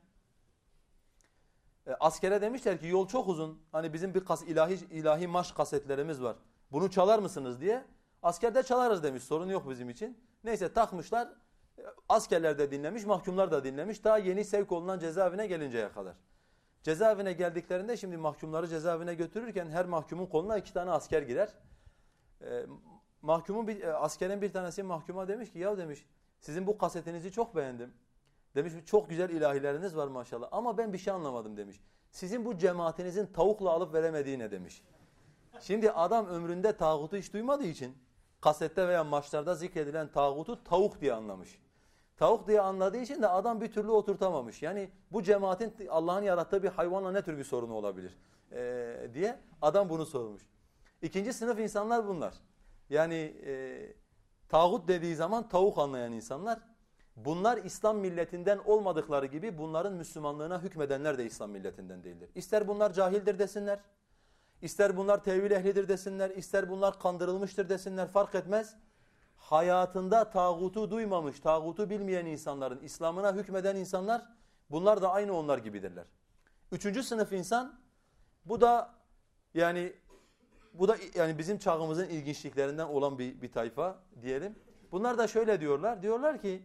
e, askere demişler ki yol çok uzun. Hani bizim bir kas, ilahi, ilahi maş kasetlerimiz var. Bunu çalar mısınız diye. Askerde çalarız demiş sorun yok bizim için. Neyse takmışlar. E, askerler de dinlemiş, mahkumlar da dinlemiş. Daha yeni sevk olunan cezaevine gelinceye kadar. Cezaevine geldiklerinde şimdi mahkumları cezaevine götürürken her mahkumun koluna iki tane asker girer. E, mahkumun bir, e, askerin bir tanesi mahkuma demiş ki ya demiş sizin bu kasetinizi çok beğendim. Demiş çok güzel ilahileriniz var maşallah ama ben bir şey anlamadım demiş. Sizin bu cemaatinizin tavukla alıp veremediği ne demiş. Şimdi adam ömründe tağutu hiç duymadığı için kasette veya maçlarda zikredilen tağutu tavuk diye anlamış. Tavuk diye anladığı için de adam bir türlü oturtamamış. Yani bu cemaatin Allah'ın yarattığı bir hayvanla ne tür bir sorunu olabilir ee, diye adam bunu sormuş. İkinci sınıf insanlar bunlar. Yani e, tağut dediği zaman tavuk anlayan insanlar. Bunlar İslam milletinden olmadıkları gibi bunların Müslümanlığına hükmedenler de İslam milletinden değildir. İster bunlar cahildir desinler, ister bunlar tevil ehlidir desinler, ister bunlar kandırılmıştır desinler fark etmez. Hayatında tağutu duymamış, tağutu bilmeyen insanların, İslam'ına hükmeden insanlar bunlar da aynı onlar gibidirler. Üçüncü sınıf insan bu da yani bu da yani bizim çağımızın ilginçliklerinden olan bir, bir tayfa diyelim. Bunlar da şöyle diyorlar. Diyorlar ki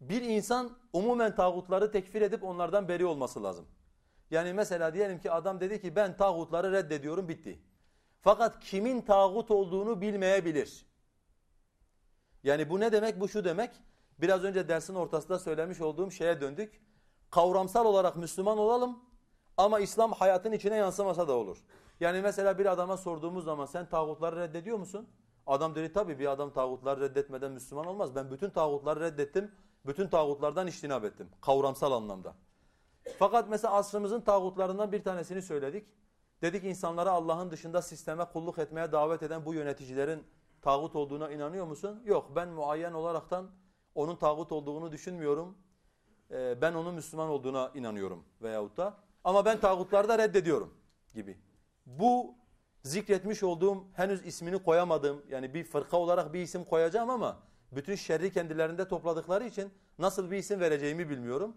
bir insan umumen tağutları tekfir edip onlardan beri olması lazım. Yani mesela diyelim ki adam dedi ki ben tağutları reddediyorum bitti. Fakat kimin tağut olduğunu bilmeyebilir. Yani bu ne demek? Bu şu demek. Biraz önce dersin ortasında söylemiş olduğum şeye döndük. Kavramsal olarak Müslüman olalım ama İslam hayatın içine yansımasa da olur. Yani mesela bir adama sorduğumuz zaman sen tağutları reddediyor musun? Adam dedi tabii bir adam tağutları reddetmeden Müslüman olmaz. Ben bütün tağutları reddettim. Bütün tağutlardan iştinab ettim. Kavramsal anlamda. Fakat mesela asrımızın tağutlarından bir tanesini söyledik. Dedik insanlara Allah'ın dışında sisteme kulluk etmeye davet eden bu yöneticilerin tağut olduğuna inanıyor musun? Yok ben muayyen olaraktan onun tağut olduğunu düşünmüyorum. Ee, ben onun Müslüman olduğuna inanıyorum veyahut da. Ama ben tağutları da reddediyorum gibi. Bu zikretmiş olduğum henüz ismini koyamadığım yani bir fırka olarak bir isim koyacağım ama bütün şerri kendilerinde topladıkları için nasıl bir isim vereceğimi bilmiyorum.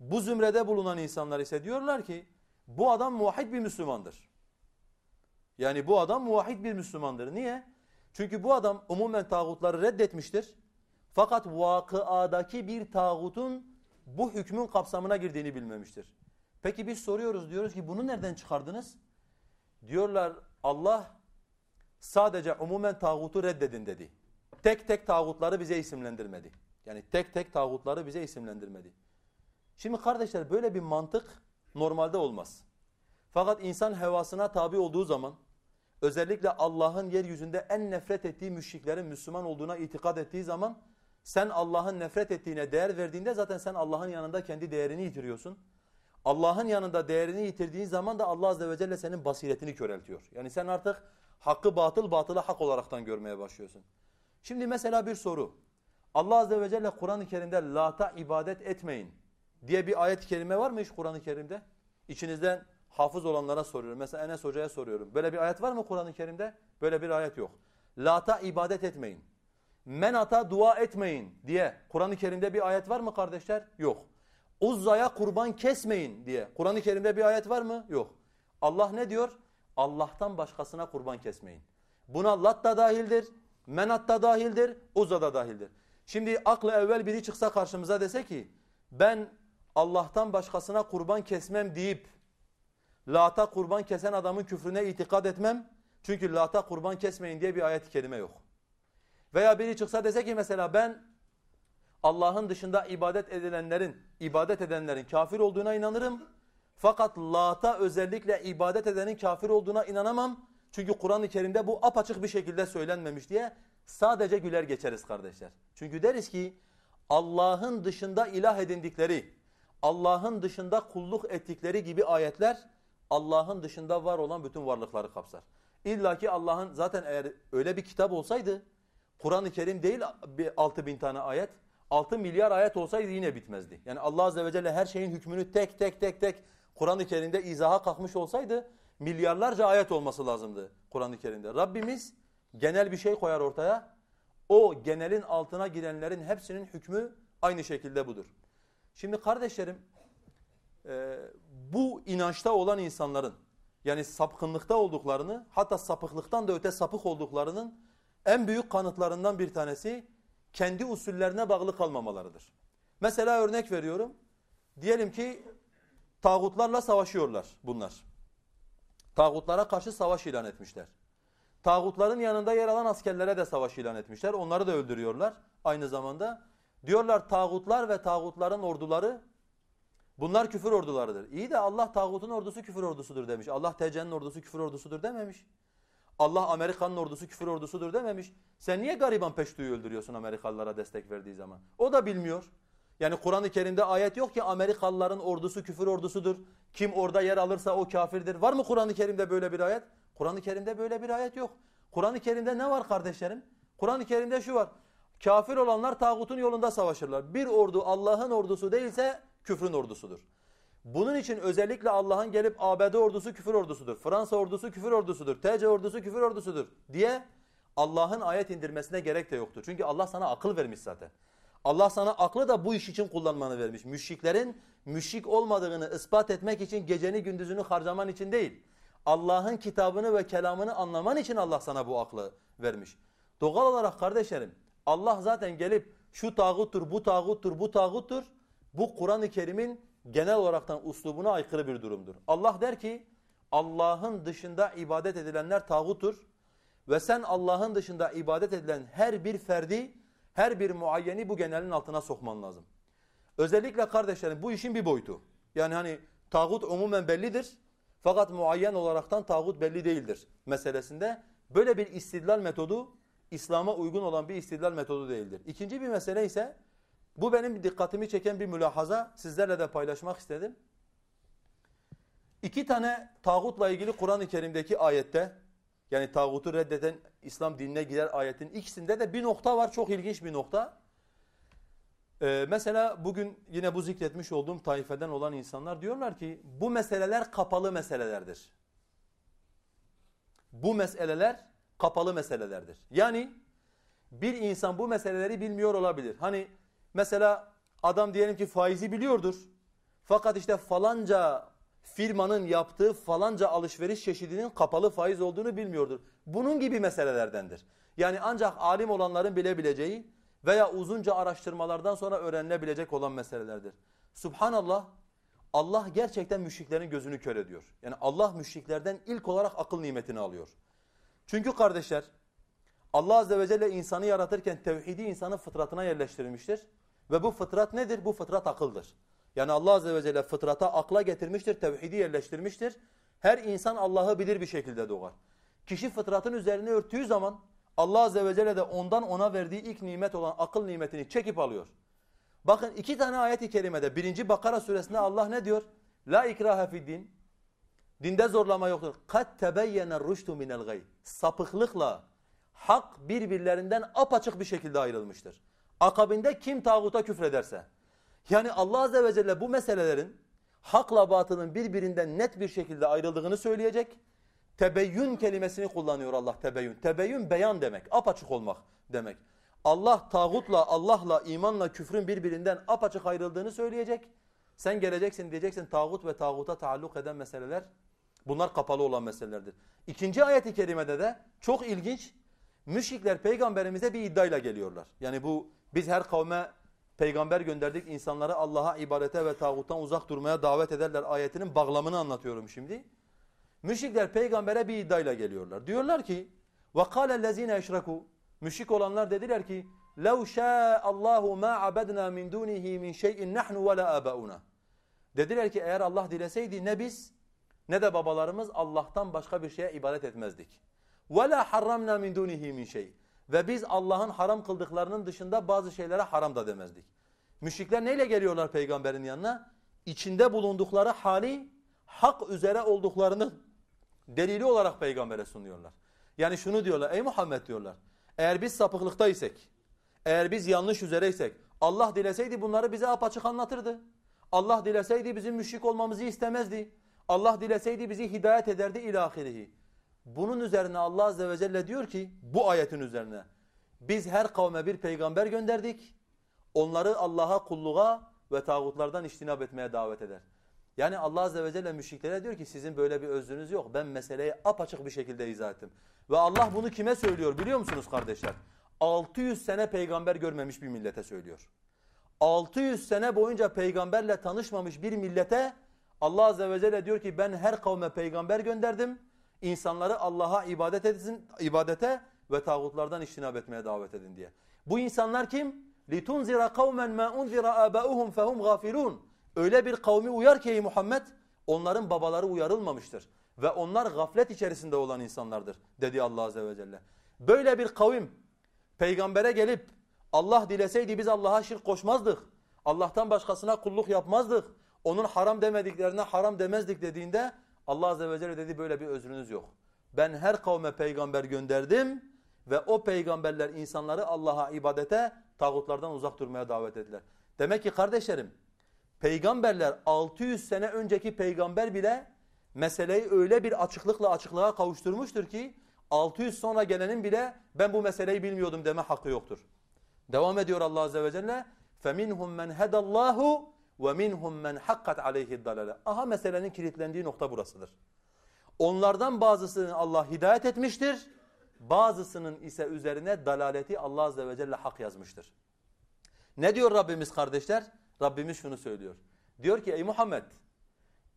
Bu zümrede bulunan insanlar ise diyorlar ki bu adam muvahhid bir Müslümandır. Yani bu adam muvahhid bir Müslümandır. Niye? Çünkü bu adam umumen tağutları reddetmiştir. Fakat vakıadaki bir tağutun bu hükmün kapsamına girdiğini bilmemiştir. Peki biz soruyoruz diyoruz ki bunu nereden çıkardınız? Diyorlar Allah sadece umumen tağutu reddedin dedi. Tek tek tağutları bize isimlendirmedi. Yani tek tek tağutları bize isimlendirmedi. Şimdi kardeşler böyle bir mantık normalde olmaz. Fakat insan hevasına tabi olduğu zaman özellikle Allah'ın yeryüzünde en nefret ettiği müşriklerin Müslüman olduğuna itikad ettiği zaman sen Allah'ın nefret ettiğine değer verdiğinde zaten sen Allah'ın yanında kendi değerini yitiriyorsun. Allah'ın yanında değerini yitirdiğin zaman da Allah azze ve celle senin basiretini köreltiyor. Yani sen artık hakkı batıl, batılı hak olaraktan görmeye başlıyorsun. Şimdi mesela bir soru. Allah azze ve celle Kur'an-ı Kerim'de lata ibadet etmeyin diye bir ayet-i kerime var mı hiç Kur'an-ı Kerim'de? İçinizden hafız olanlara soruyorum. Mesela Enes Hoca'ya soruyorum. Böyle bir ayet var mı Kur'an-ı Kerim'de? Böyle bir ayet yok. Lata ibadet etmeyin. Menata dua etmeyin diye Kur'an-ı Kerim'de bir ayet var mı kardeşler? Yok. Uzza'ya kurban kesmeyin diye Kur'an-ı Kerim'de bir ayet var mı? Yok. Allah ne diyor? Allah'tan başkasına kurban kesmeyin. Buna Lat da dahildir, Menat da dahildir, Uzza da dahildir. Şimdi aklı evvel biri çıksa karşımıza dese ki ben Allah'tan başkasına kurban kesmem deyip Lat'a kurban kesen adamın küfrüne itikad etmem. Çünkü Lat'a kurban kesmeyin diye bir ayet-i kerime yok. Veya biri çıksa dese ki mesela ben Allah'ın dışında ibadet edilenlerin, ibadet edenlerin kafir olduğuna inanırım. Fakat Lat'a özellikle ibadet edenin kafir olduğuna inanamam. Çünkü Kur'an-ı Kerim'de bu apaçık bir şekilde söylenmemiş diye sadece güler geçeriz kardeşler. Çünkü deriz ki Allah'ın dışında ilah edindikleri, Allah'ın dışında kulluk ettikleri gibi ayetler Allah'ın dışında var olan bütün varlıkları kapsar. İlla ki Allah'ın zaten eğer öyle bir kitap olsaydı Kur'an-ı Kerim değil 6 bin tane ayet 6 milyar ayet olsaydı yine bitmezdi. Yani Allah Azze ve Celle her şeyin hükmünü tek tek tek tek Kur'an-ı Kerim'de izaha kalkmış olsaydı milyarlarca ayet olması lazımdı Kur'an-ı Kerim'de. Rabbimiz genel bir şey koyar ortaya. O genelin altına girenlerin hepsinin hükmü aynı şekilde budur. Şimdi kardeşlerim e, bu inançta olan insanların yani sapkınlıkta olduklarını hatta sapıklıktan da öte sapık olduklarının en büyük kanıtlarından bir tanesi kendi usullerine bağlı kalmamalarıdır. Mesela örnek veriyorum. Diyelim ki tağutlarla savaşıyorlar bunlar. Tağutlara karşı savaş ilan etmişler. Tağutların yanında yer alan askerlere de savaş ilan etmişler. Onları da öldürüyorlar aynı zamanda. Diyorlar tağutlar ve tağutların orduları bunlar küfür ordularıdır. İyi de Allah tağutun ordusu küfür ordusudur demiş. Allah TC'nin ordusu küfür ordusudur dememiş. Allah Amerika'nın ordusu küfür ordusudur dememiş. Sen niye gariban peştuyu öldürüyorsun Amerikalılara destek verdiği zaman? O da bilmiyor. Yani Kur'an-ı Kerim'de ayet yok ki Amerikalıların ordusu küfür ordusudur. Kim orada yer alırsa o kafirdir. Var mı Kur'an-ı Kerim'de böyle bir ayet? Kur'an-ı Kerim'de böyle bir ayet yok. Kur'an-ı Kerim'de ne var kardeşlerim? Kur'an-ı Kerim'de şu var. Kafir olanlar tağutun yolunda savaşırlar. Bir ordu Allah'ın ordusu değilse küfrün ordusudur. Bunun için özellikle Allah'ın gelip ABD ordusu küfür ordusudur. Fransa ordusu küfür ordusudur. TC ordusu küfür ordusudur diye Allah'ın ayet indirmesine gerek de yoktur. Çünkü Allah sana akıl vermiş zaten. Allah sana aklı da bu iş için kullanmanı vermiş. Müşriklerin müşrik olmadığını ispat etmek için geceni gündüzünü harcaman için değil. Allah'ın kitabını ve kelamını anlaman için Allah sana bu aklı vermiş. Doğal olarak kardeşlerim Allah zaten gelip şu tağuttur, bu tağuttur, bu tağuttur. Bu Kur'an-ı Kerim'in genel olaraktan uslubuna aykırı bir durumdur. Allah der ki Allah'ın dışında ibadet edilenler tağuttur ve sen Allah'ın dışında ibadet edilen her bir ferdi, her bir muayyeni bu genelin altına sokman lazım. Özellikle kardeşlerim bu işin bir boyutu. Yani hani tağut umumen bellidir fakat muayyen olaraktan tağut belli değildir meselesinde. Böyle bir istidlal metodu İslam'a uygun olan bir istidlal metodu değildir. İkinci bir mesele ise bu benim dikkatimi çeken bir mülahaza sizlerle de paylaşmak istedim. İki tane tağutla ilgili Kur'an-ı Kerim'deki ayette yani tağutu reddeden İslam dinine girer ayetin ikisinde de bir nokta var çok ilginç bir nokta. Ee, mesela bugün yine bu zikretmiş olduğum taifeden olan insanlar diyorlar ki bu meseleler kapalı meselelerdir. Bu meseleler kapalı meselelerdir. Yani bir insan bu meseleleri bilmiyor olabilir. Hani mesela adam diyelim ki faizi biliyordur. Fakat işte falanca firmanın yaptığı falanca alışveriş çeşidinin kapalı faiz olduğunu bilmiyordur. Bunun gibi meselelerdendir. Yani ancak alim olanların bilebileceği veya uzunca araştırmalardan sonra öğrenilebilecek olan meselelerdir. Subhanallah Allah gerçekten müşriklerin gözünü kör ediyor. Yani Allah müşriklerden ilk olarak akıl nimetini alıyor. Çünkü kardeşler Allah Azze ve Celle insanı yaratırken tevhidi insanın fıtratına yerleştirilmiştir. Ve bu fıtrat nedir? Bu fıtrat akıldır. Yani Allah Azze ve Celle fıtrata akla getirmiştir, tevhidi yerleştirmiştir. Her insan Allah'ı bilir bir şekilde doğar. Kişi fıtratın üzerine örttüğü zaman Allah Azze ve Celle de ondan ona verdiği ilk nimet olan akıl nimetini çekip alıyor. Bakın iki tane ayet-i kerimede. Birinci Bakara suresinde Allah ne diyor? La ikraha fid din. Dinde zorlama yoktur. Kat tebeyyene rüştü minel gay. Sapıklıkla hak birbirlerinden apaçık bir şekilde ayrılmıştır. Akabinde kim tağuta küfrederse. Yani Allah Azze ve Celle bu meselelerin hakla batılın birbirinden net bir şekilde ayrıldığını söyleyecek. Tebeyyün kelimesini kullanıyor Allah tebeyyün. Tebeyyün beyan demek, apaçık olmak demek. Allah tağutla, Allah'la, imanla, küfrün birbirinden apaçık ayrıldığını söyleyecek. Sen geleceksin diyeceksin tağut ve tağuta taalluk eden meseleler bunlar kapalı olan meselelerdir. İkinci ayet-i kerimede de çok ilginç müşrikler peygamberimize bir iddiayla geliyorlar. Yani bu biz her kavme peygamber gönderdik insanları Allah'a ibadete ve tağuttan uzak durmaya davet ederler ayetinin bağlamını anlatıyorum şimdi. Müşrikler peygambere bir iddiayla geliyorlar. Diyorlar ki وَقَالَ الَّذ۪ينَ اَشْرَكُوا Müşrik olanlar dediler ki لَوْ شَاءَ اللّٰهُ مَا عَبَدْنَا مِنْ دُونِهِ مِنْ شَيْءٍ نَحْنُ وَلَا آبَاؤُنَا Dediler ki eğer Allah dileseydi ne biz ne de babalarımız Allah'tan başka bir şeye ibadet etmezdik. وَلَا حَرَّمْنَا مِنْ دُونِهِ مِنْ شَيْءٍ ve biz Allah'ın haram kıldıklarının dışında bazı şeylere haram da demezdik. Müşrikler neyle geliyorlar peygamberin yanına? İçinde bulundukları hali hak üzere olduklarını delili olarak peygambere sunuyorlar. Yani şunu diyorlar ey Muhammed diyorlar. Eğer biz sapıklıktaysek, eğer biz yanlış üzereysek Allah dileseydi bunları bize apaçık anlatırdı. Allah dileseydi bizim müşrik olmamızı istemezdi. Allah dileseydi bizi hidayet ederdi ilahirihi. Bunun üzerine Allah Azze ve Celle diyor ki bu ayetin üzerine biz her kavme bir peygamber gönderdik. Onları Allah'a kulluğa ve tağutlardan iştinab etmeye davet eder. Yani Allah Azze ve Celle müşriklere diyor ki sizin böyle bir özrünüz yok. Ben meseleyi apaçık bir şekilde izah ettim. Ve Allah bunu kime söylüyor biliyor musunuz kardeşler? 600 sene peygamber görmemiş bir millete söylüyor. 600 sene boyunca peygamberle tanışmamış bir millete Allah Azze ve Celle diyor ki ben her kavme peygamber gönderdim. İnsanları Allah'a ibadet etsin, ibadete ve tağutlardan iştinab etmeye davet edin diye. Bu insanlar kim? لِتُنْزِرَ قَوْمًا مَا اُنْزِرَ آبَاؤُهُمْ فَهُمْ غَافِلُونَ Öyle bir kavmi uyar ki ey Muhammed onların babaları uyarılmamıştır. Ve onlar gaflet içerisinde olan insanlardır dedi Allah Azze ve Celle. Böyle bir kavim peygambere gelip Allah dileseydi biz Allah'a şirk koşmazdık. Allah'tan başkasına kulluk yapmazdık. Onun haram demediklerine haram demezdik dediğinde Allah Azze ve Celle dedi böyle bir özrünüz yok. Ben her kavme peygamber gönderdim ve o peygamberler insanları Allah'a ibadete, tağutlardan uzak durmaya davet ettiler. Demek ki kardeşlerim peygamberler 600 sene önceki peygamber bile meseleyi öyle bir açıklıkla açıklığa kavuşturmuştur ki 600 sonra gelenin bile ben bu meseleyi bilmiyordum deme hakkı yoktur. Devam ediyor Allah Azze ve Celle فَمِنْهُمْ مَنْ هَدَى اللّٰهُ وَمِنْهُمْ مَنْ حَقَّتْ عَلَيْهِ الدَّلَالَ Aha meselenin kilitlendiği nokta burasıdır. Onlardan bazısını Allah hidayet etmiştir. Bazısının ise üzerine dalaleti Allah Azze ve Celle hak yazmıştır. Ne diyor Rabbimiz kardeşler? Rabbimiz şunu söylüyor. Diyor ki ey Muhammed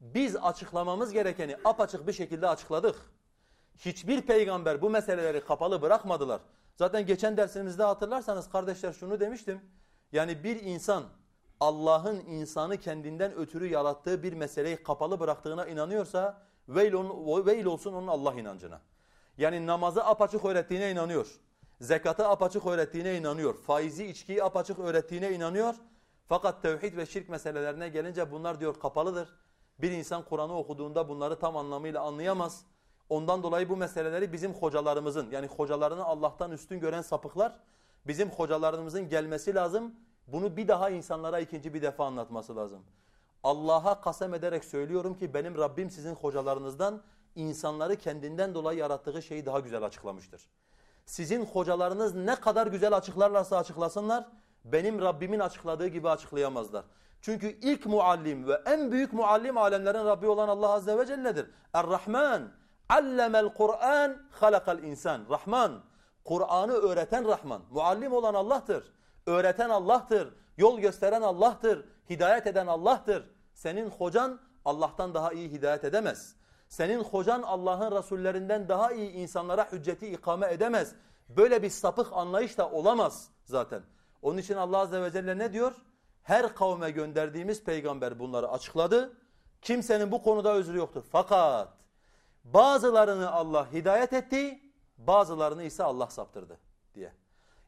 biz açıklamamız gerekeni apaçık bir şekilde açıkladık. Hiçbir peygamber bu meseleleri kapalı bırakmadılar. Zaten geçen dersimizde hatırlarsanız kardeşler şunu demiştim. Yani bir insan Allah'ın insanı kendinden ötürü yarattığı bir meseleyi kapalı bıraktığına inanıyorsa veil, on, veil olsun onun Allah inancına. Yani namazı apaçık öğrettiğine inanıyor. Zekatı apaçık öğrettiğine inanıyor. Faizi, içkiyi apaçık öğrettiğine inanıyor. Fakat tevhid ve şirk meselelerine gelince bunlar diyor kapalıdır. Bir insan Kur'an'ı okuduğunda bunları tam anlamıyla anlayamaz. Ondan dolayı bu meseleleri bizim hocalarımızın yani hocalarını Allah'tan üstün gören sapıklar bizim hocalarımızın gelmesi lazım. Bunu bir daha insanlara ikinci bir defa anlatması lazım. Allah'a kasem ederek söylüyorum ki benim Rabbim sizin hocalarınızdan insanları kendinden dolayı yarattığı şeyi daha güzel açıklamıştır. Sizin hocalarınız ne kadar güzel açıklarlarsa açıklasınlar benim Rabbimin açıkladığı gibi açıklayamazlar. Çünkü ilk muallim ve en büyük muallim alemlerin Rabbi olan Allah Azze ve Celle'dir. Er-Rahman, allemel Kur'an, halakal insan. Rahman, Kur'an'ı öğreten Rahman. Muallim olan Allah'tır. Öğreten Allah'tır. Yol gösteren Allah'tır. Hidayet eden Allah'tır. Senin hocan Allah'tan daha iyi hidayet edemez. Senin hocan Allah'ın Resullerinden daha iyi insanlara hücceti ikame edemez. Böyle bir sapık anlayış da olamaz zaten. Onun için Allah Azze ve Celle ne diyor? Her kavme gönderdiğimiz peygamber bunları açıkladı. Kimsenin bu konuda özrü yoktur. Fakat bazılarını Allah hidayet etti, bazılarını ise Allah saptırdı diye.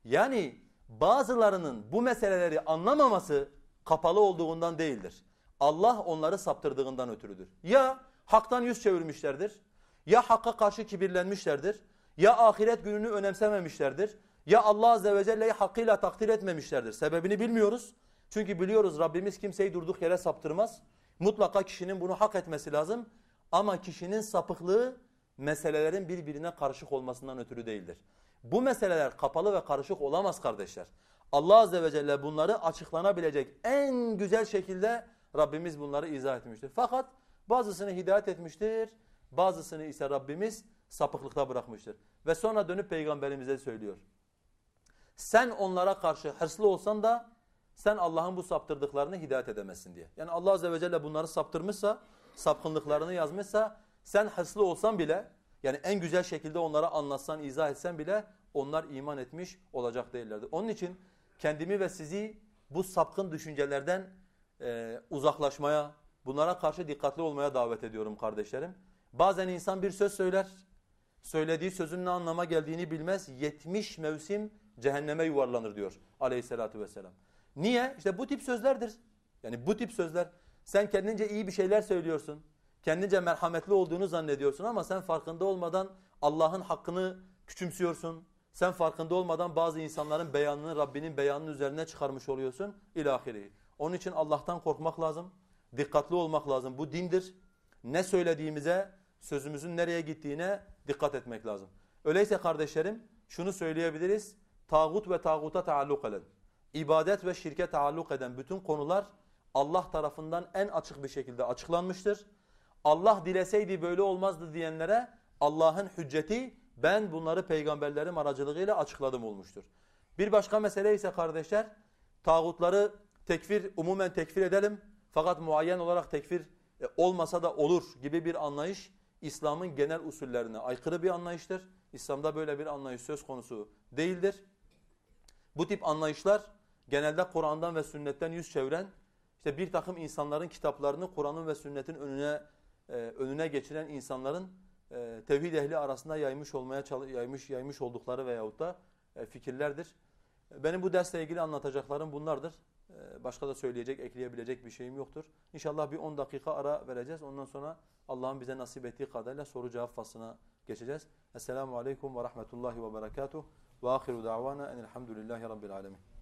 Yani bazılarının bu meseleleri anlamaması kapalı olduğundan değildir. Allah onları saptırdığından ötürüdür. Ya haktan yüz çevirmişlerdir, ya hakka karşı kibirlenmişlerdir, ya ahiret gününü önemsememişlerdir, ya Allah Azze ve Celle'yi hakkıyla takdir etmemişlerdir. Sebebini bilmiyoruz. Çünkü biliyoruz Rabbimiz kimseyi durduk yere saptırmaz. Mutlaka kişinin bunu hak etmesi lazım. Ama kişinin sapıklığı meselelerin birbirine karışık olmasından ötürü değildir. Bu meseleler kapalı ve karışık olamaz kardeşler. Allah Azze ve Celle bunları açıklanabilecek en güzel şekilde Rabbimiz bunları izah etmiştir. Fakat bazısını hidayet etmiştir, bazısını ise Rabbimiz sapıklıkta bırakmıştır. Ve sonra dönüp peygamberimize söylüyor. Sen onlara karşı hırslı olsan da sen Allah'ın bu saptırdıklarını hidayet edemezsin diye. Yani Allah Azze ve Celle bunları saptırmışsa, sapkınlıklarını yazmışsa sen hırslı olsan bile yani en güzel şekilde onlara anlatsan, izah etsen bile onlar iman etmiş olacak değillerdi. Onun için kendimi ve sizi bu sapkın düşüncelerden e, uzaklaşmaya, bunlara karşı dikkatli olmaya davet ediyorum kardeşlerim. Bazen insan bir söz söyler, söylediği sözün ne anlama geldiğini bilmez, 70 mevsim cehenneme yuvarlanır diyor aleyhissalatü vesselam. Niye? İşte bu tip sözlerdir. Yani bu tip sözler. Sen kendince iyi bir şeyler söylüyorsun. Kendince merhametli olduğunu zannediyorsun ama sen farkında olmadan Allah'ın hakkını küçümsüyorsun. Sen farkında olmadan bazı insanların beyanını Rabbinin beyanının üzerine çıkarmış oluyorsun. İlahiri. Onun için Allah'tan korkmak lazım. Dikkatli olmak lazım. Bu dindir. Ne söylediğimize, sözümüzün nereye gittiğine dikkat etmek lazım. Öyleyse kardeşlerim şunu söyleyebiliriz. Tağut ve tağuta taalluk eden, ibadet ve şirke taalluk eden bütün konular Allah tarafından en açık bir şekilde açıklanmıştır. Allah dileseydi böyle olmazdı diyenlere Allah'ın hücceti ben bunları peygamberlerim aracılığıyla açıkladım olmuştur. Bir başka mesele ise kardeşler tağutları tekfir umumen tekfir edelim fakat muayyen olarak tekfir e, olmasa da olur gibi bir anlayış İslam'ın genel usullerine aykırı bir anlayıştır. İslam'da böyle bir anlayış söz konusu değildir. Bu tip anlayışlar genelde Kur'an'dan ve sünnetten yüz çeviren işte bir takım insanların kitaplarını Kur'an'ın ve sünnetin önüne e, önüne geçiren insanların e, tevhid ehli arasında yaymış olmaya yaymış yaymış oldukları veyahut da e, fikirlerdir. Benim bu dersle ilgili anlatacaklarım bunlardır. E, başka da söyleyecek, ekleyebilecek bir şeyim yoktur. İnşallah bir 10 dakika ara vereceğiz. Ondan sonra Allah'ın bize nasip ettiği kadarıyla soru cevap faslına geçeceğiz. Esselamu aleyküm ve rahmetullahi ve berekatuhu. Ve ahiru da'vana enelhamdülillahi rabbil alemin.